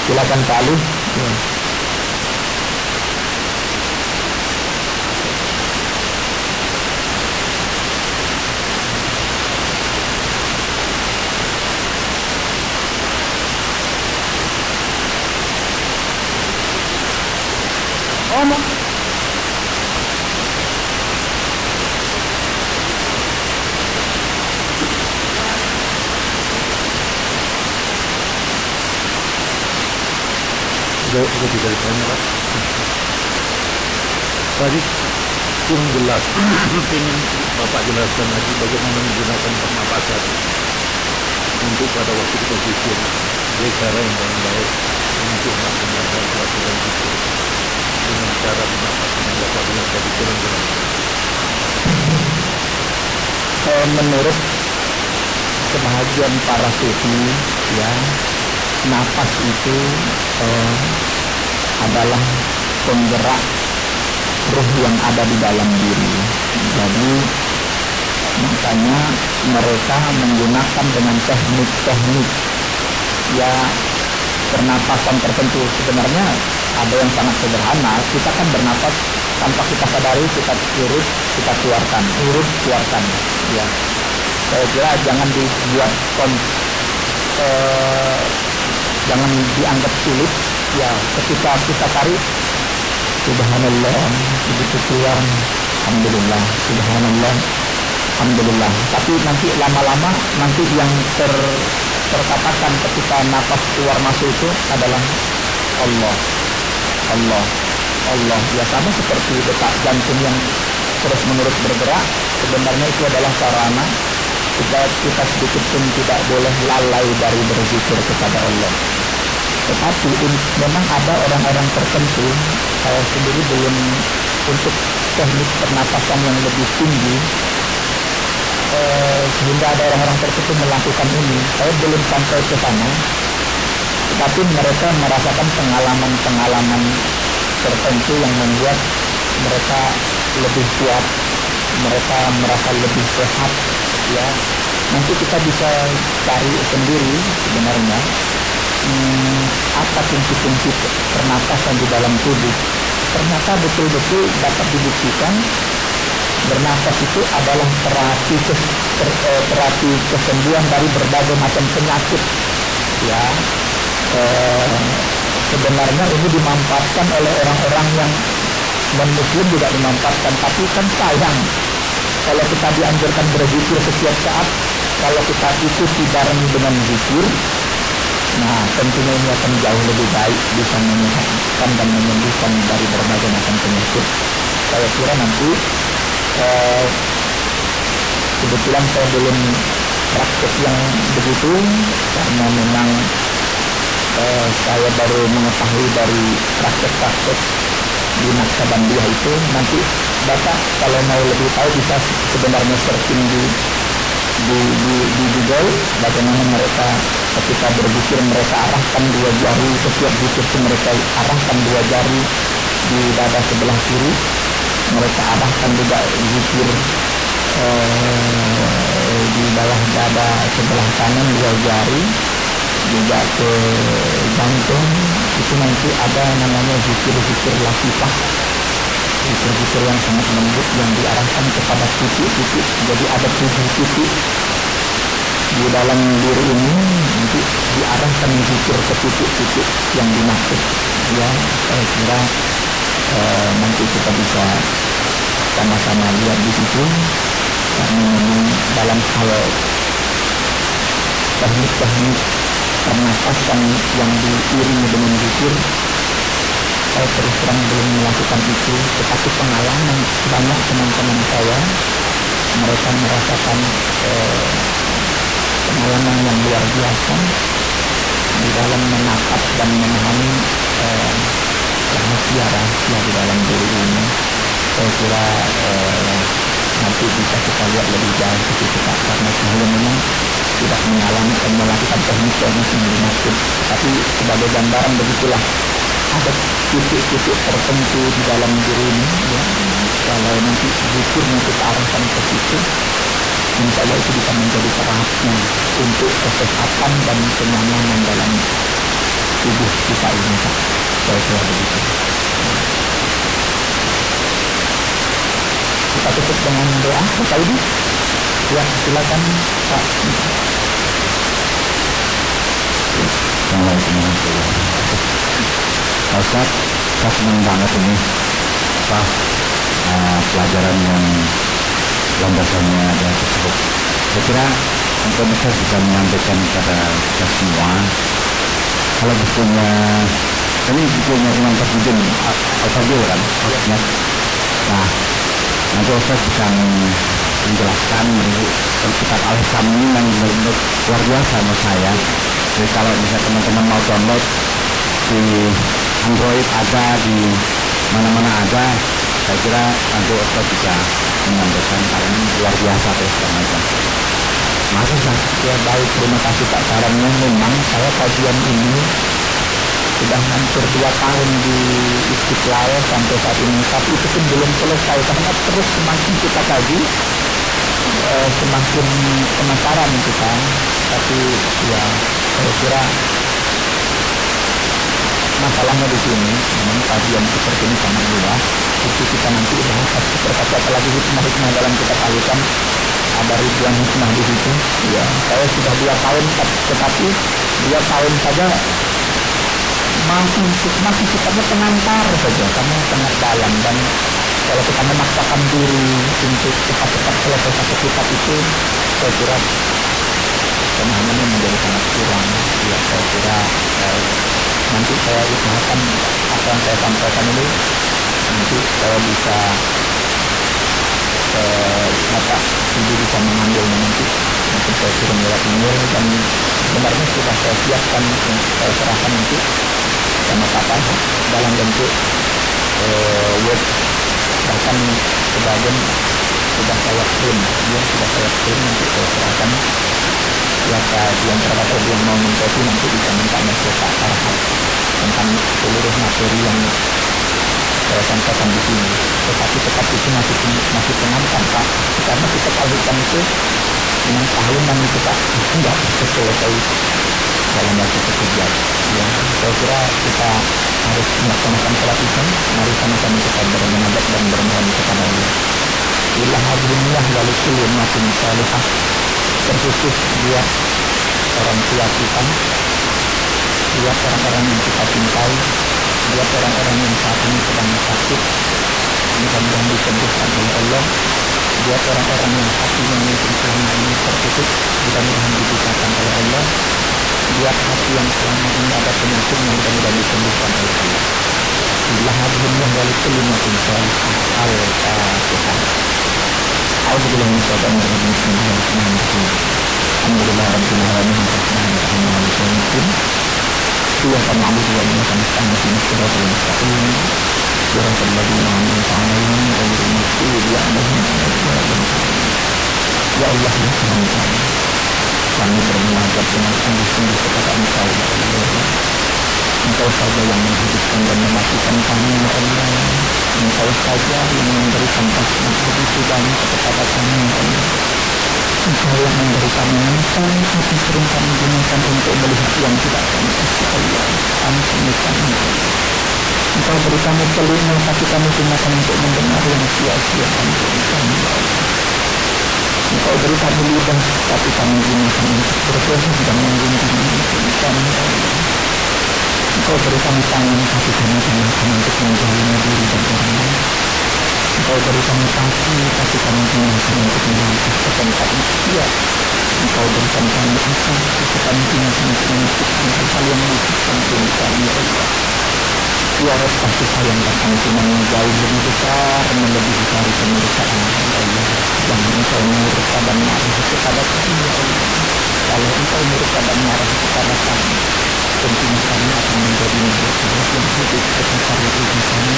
Silakan Pak Ali ya. Ngomong Tadi kurang jelas. Ingin Bapak jelaskan lagi bagaimana menggunakan pernapasan untuk pada waktu kita pikir dia cara yang paling baik untuk melaksanakan suatu dan dengan cara bilang tadi kurang jelas Eh, menurut sebahagian para sufi ya nafas itu eh, adalah penggerak ruh yang ada di dalam diri. Jadi makanya mereka menggunakan dengan teknik-teknik ya pernapasan tertentu. Sebenarnya ada yang sangat sederhana kita kan bernapas tanpa kita sadari kita urut kita keluarkan. Urut. Keluarkan ya saya kira jangan dibuat kon eh, jangan dianggap sulit ya ketika kita tarik subhanallah begitu keluar alhamdulillah. Subhanallah. Alhamdulillah. Tapi nanti lama-lama nanti yang ter terkatakan ketika nafas keluar masuk itu adalah Allah Allah. Allah. Ya sama seperti detak jantung yang terus menerus bergerak sebenarnya itu adalah sarana kita kita sedikit pun tidak boleh lalai dari berzikir kepada Allah. Tetapi memang ada orang-orang tertentu saya sendiri belum untuk teknik pernapasan yang lebih tinggi eh, sehingga ada orang-orang tertentu melakukan ini. Saya belum sampai ke sana tetapi mereka merasakan pengalaman-pengalaman tertentu yang membuat mereka lebih kuat mereka merasa lebih sehat ya. Nanti kita bisa cari sendiri sebenarnya hmm, apa fungsi-fungsi pernapasan di dalam tubuh. Ternyata betul-betul dapat dibuktikan bernafas itu adalah terapi ter, eh, terapi kesembuhan dari berbagai macam penyakit ya eh, sebenarnya ini dimanfaatkan oleh orang-orang yang non muslim juga dimanfaatkan. Tapi kan sayang kalau kita dianjurkan berzikir setiap saat kalau kita ikuti bareng dengan zikir nah tentunya ini akan jauh lebih baik bisa menyehatkan dan menyembuhkan dari berbagai macam penyakit. Saya kira nanti eh, kebetulan saya belum praktek yang begitu karena memang eh, saya baru mengetahui dari praktek-praktek di Naksabandia itu. Nanti Bapak kalau mau lebih tahu bisa sebenarnya searching di di, di, di Google bagaimana mereka ketika berzikir mereka arahkan dua jari setiap zikir itu mereka arahkan dua jari di dada sebelah kiri. Mereka arahkan juga zikir eh, di bawah dada sebelah kanan dua jari juga ke jantung itu nanti ada namanya zikir-zikir latifah. Zikir-zikir yang sangat lembut yang diarahkan kepada titik-titik. Jadi ada tujuh titik di dalam diri ini nanti diarahkan zikir ke titik-titik yang dimaksud. Ya saya kira eh, nanti kita bisa sama-sama lihat di situ. Karena dalam hal teknik-teknik pernapasan yang diiringi dengan zikir saya terus terang belum melakukan itu. Tetapi pengalaman banyak teman-teman saya mereka merasakan eh, pengalaman yang luar biasa di dalam menapas dan memahami eh, rahasia-rahasia di dalam diri ini. Saya kira eh, nanti bisa kita lihat lebih jauh ke situ Pak. Karena saya memang tidak mengalami dan melakukan teknik-teknik yang dimaksud. Tapi sebagai gambaran begitulah ada titik-titik tertentu di dalam diri ini ya. kalau nanti zikirnya kita arahkan ke situ insya Allah itu bisa menjadi terapi untuk kesehatan dan kenyamanan dalam tubuh kita ini Pak. Saya kira begitu kita tutup dengan doa Bapak Ibu ya silakan Pak Assalamualaikum Pak Ustaz, saya senang banget ini apa uh, pelajaran yang landasannya ada tersebut. Saya kira Engkau Ustaz bisa menyampaikan kepada kita semua kalau bukunya ini bukunya Imam Tasbidin Al-Fadil kan maksudnya. Nah, nanti Ustaz bisa menjelaskan kitab Al-Hikam ini yang benar-benar luar biasa menurut saya. Jadi kalau misalnya teman-teman mau download di Android ada di mana-mana ada saya kira nanti Ustaz bisa menyampaikan hal ini luar biasa terus terang aja Masa ya baik. Terima kasih Pak sarannya memang saya kajian ini sudah hampir dua tahun di Istiqlal sampai saat ini. Tapi itu pun belum selesai karena terus semakin kita kaji eh, semakin penasaran kita tapi ya saya kira masalahnya di sini memang kajian seperti ini sangat luas. Itu kita nanti bahas satu persatu apalagi hikmah-hikmah dalam kitab alikan ada ribuan hikmah di situ. Ya saya sudah dua tahun tetapi dua tahun saja masih masih sifatnya pengantar saja karena sangat dalam dan kalau kita memaksakan diri untuk cepat-cepat selesai satu kitab itu saya kira pemahamannya menjadi sangat kurang. Ya saya kira eh, nanti saya usahakan apa yang saya sampaikan ini nanti saya bisa eh, apa ibu bisa mengambilnya nanti. Nanti saya kirim lewat email dan sebenarnya sudah saya siapkan untuk saya serahkan nanti papa dalam bentuk eh, web bahkan sebagian sudah saya print ya sudah saya print nanti saya serahkan siapa antara bapak yang mau mengkopi nanti bisa minta Pak Farhat tentang seluruh materi yang saya sampaikan di sini. Tetapi tetap itu masih masih penantang Pak, karena kita alihkan itu dengan tahunan itu Pak, tidak selesai dalam waktu sekejap. Ya, saya kira kita harus melaksanakan isya. Mari sama-sama kita bermenajat dan bermohon kepada Allah. Ilah hadriniyah lalu kulli makin salihah terkhusus buat orang tua kita buat orang-orang yang kita cintai buat orang-orang yang saat ini sedang sakit. Mudah-mudahan disembuhkan oleh Allah. Buat orang-orang yang hatinya mungkin selama ini tertutup mudah-mudahan dibukakan oleh Allah buat hati yang selama ini ada penyakit mudah-mudahan disembuhkan oleh Allah. Bilahad dunia wal kalimatin salihah al-fatihah. A'udzubillahi minasyaitonir rajim. Bismillahirrahmanirrahim. Alhamdulillah rabbil alamin arrahmanir rahim maliki yaumiddin. Iyyaka na'budu wa iyyaka nasta'in ihdinas siratal mustaqim. Siratal ladzina an'amta 'alaihim ghairil maghdubi 'alaihim waladhdallin. Ya Allah ya Tuhan kami. Kami bermunajat dengan sungguh-sungguh kepada Engkau. Ya Allah Engkau saja yang menghidupkan dan mematikan kami ya Allah. Engkau saja yang memberikan kasih begitu banyak kepada kami ya Allah. Engkau yang memberi kami mata Tapi sering kami gunakan untuk melihat yang tidak kami kasih Ampuni kami ya Allah. Engkau beri kami telinga tapi kami gunakan untuk mendengar yang sia-sia kami ya Allah Engkau beri kami lidah tapi kami gunakan untuk berbohong dan menggunjingi kami ya Allah Engkau beri kami tangan tapi kami gunakan untuk menjalani diri dan orang lain. Engkau beri kami kaki tapi kami gunakan untuk melangkah ke tempat maksiat Engkau berikan kami akal tapi kami gunakan untuk memikirkan hal-hal yang menyusahkan diri kami. Ya Allah Ya Rabb kasih sayang dan ampunan yang jauh lebih besar melebihi dari pemeriksaan ya Allah yang engkau murka dan marah kepada kami ya Allah. Kalau engkau murka dan marah kepada kami tentunya kami akan menjadi makhluk yang hidup sekitar diri kami.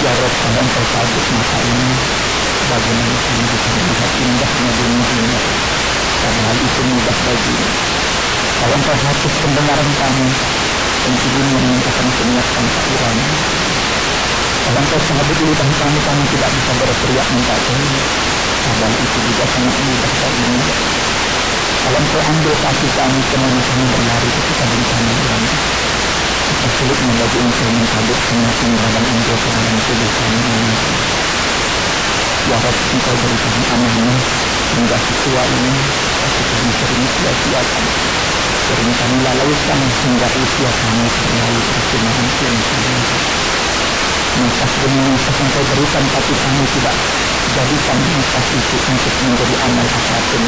Ya Rob kalau engkau cabut mata ini bagaimana kami bisa melihat indahnya dunia ini? Padahal itu mudah bagimu. Kalau engkau hapus pendengaran kami tentu dunia ini akan menyiapkan kehadiranmu kalau engkau cabut lidah kami kami tidak bisa berteriak minta tolong padahal itu juga sangat mudah bagimu kalau engkau ambil kaki kami ke mana kami berlari ketika bencana hilang kita sulit menjadi engkau mencabut semua tinggalan anggota dalam tubuh kami Ya Rabb engkau beri kami amanah hingga setua ini tapi kami sering sia-siakan sering kami lalaikan hingga usia kami terlalu perjumpaan yang kami Masa demi masa engkau berikan tapi kami tidak jadikan masa itu untuk menjadi amal apa pun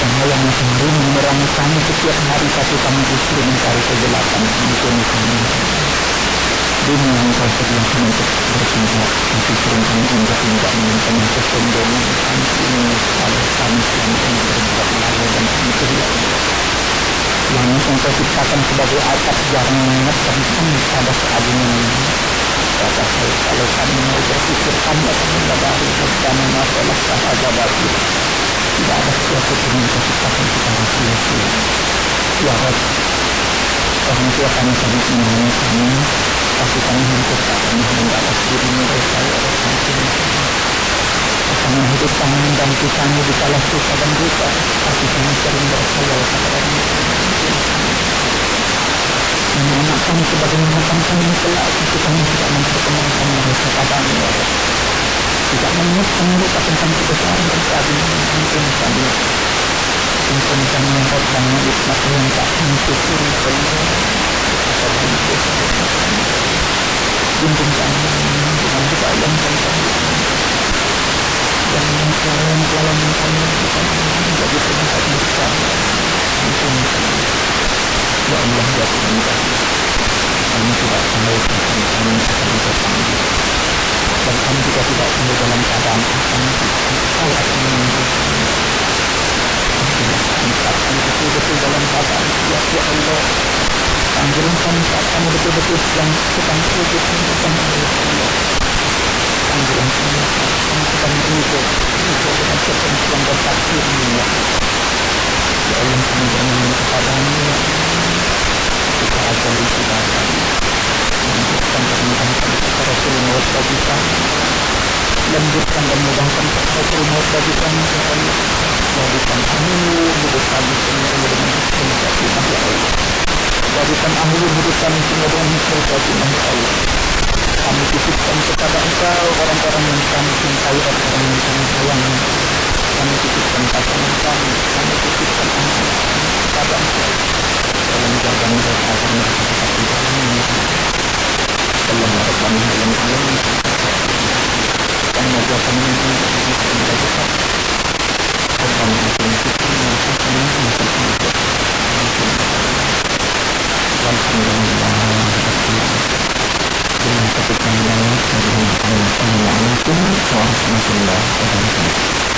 Cahaya matahari menerangi kami setiap hari tapi kami justru mencari kegelapan ampuni kami Dunia yang kau sediakan untuk berpihak tapi sering kami injak-injak dengan kesombongan ampuni kalau kami selama ini berbuat lalai dan Allah Langit yang kau ciptakan sebagai atap jarang mengingatkan kami pada keagungan Kata saya kalau kami mau berpikir kami akan menyadari bersama masalah sahabat tidak ada sesuatu yang kau ciptakan secara sia-sia. Ya Rob, orang tua kami sangat menyayangi kami, tapi kami hampir tak pernah mendapat mereka ya Rob ampuni kami. Kami hidup kami membantu kami di kala susah dan duka, tapi kami sering berkhayal kepada mereka. Anak kami sebagaimana kami kelak, tapi kami tidak memperkenalkan mereka padamu ya tidak mengingatkan mereka tentang kebesaran dan keagungan ampun kami. Yang Rob dan yang tak dosa kami bimbing kami dengan yang kami dan kelalaman kami bukan menjadi mereka ampun kami ya Allah ya Tuhan kami kami tidak tahu kapan kami akan bertanggung dan kami juga tidak tahu dalam keadaan akan engkau akan menunjukkan kami betul-betul dalam keadaan siap ya Allah panggilan kami saat kami betul-betul sedang sedang menunjukkan ya Allah kami sedang berhidup hidup dengan ketentuan dan takdirmu ya Ya Allah ya kita ajari ibadah lanjutkan dan mudahkan kata Rasul maut bagi kami lanjutkan dan mudahkan kata Rasul maut bagi kami ya Allah jadikan kami hidup kami semua dengan khatimah ya Allah jadikan ahli hidup kami semua dengan hikmah keagungan Allah kami titipkan kepada engkau orang-orang yang kami cintai orang-orang yang kami sayangi kami titipkan pasangan kami kami titipkan anak-anak kami kepada engkau tolong jaga mereka agar mereka tetap di dalamnya tolong Rabbana yang alam kami ajarkan mereka untuk menjaga Rabbana atina fid dunya hasanah wa fil akhirati walhamdulillah dengan ketika melalui dari Allah Assalamualaikum warahmatullahi wabarakatuh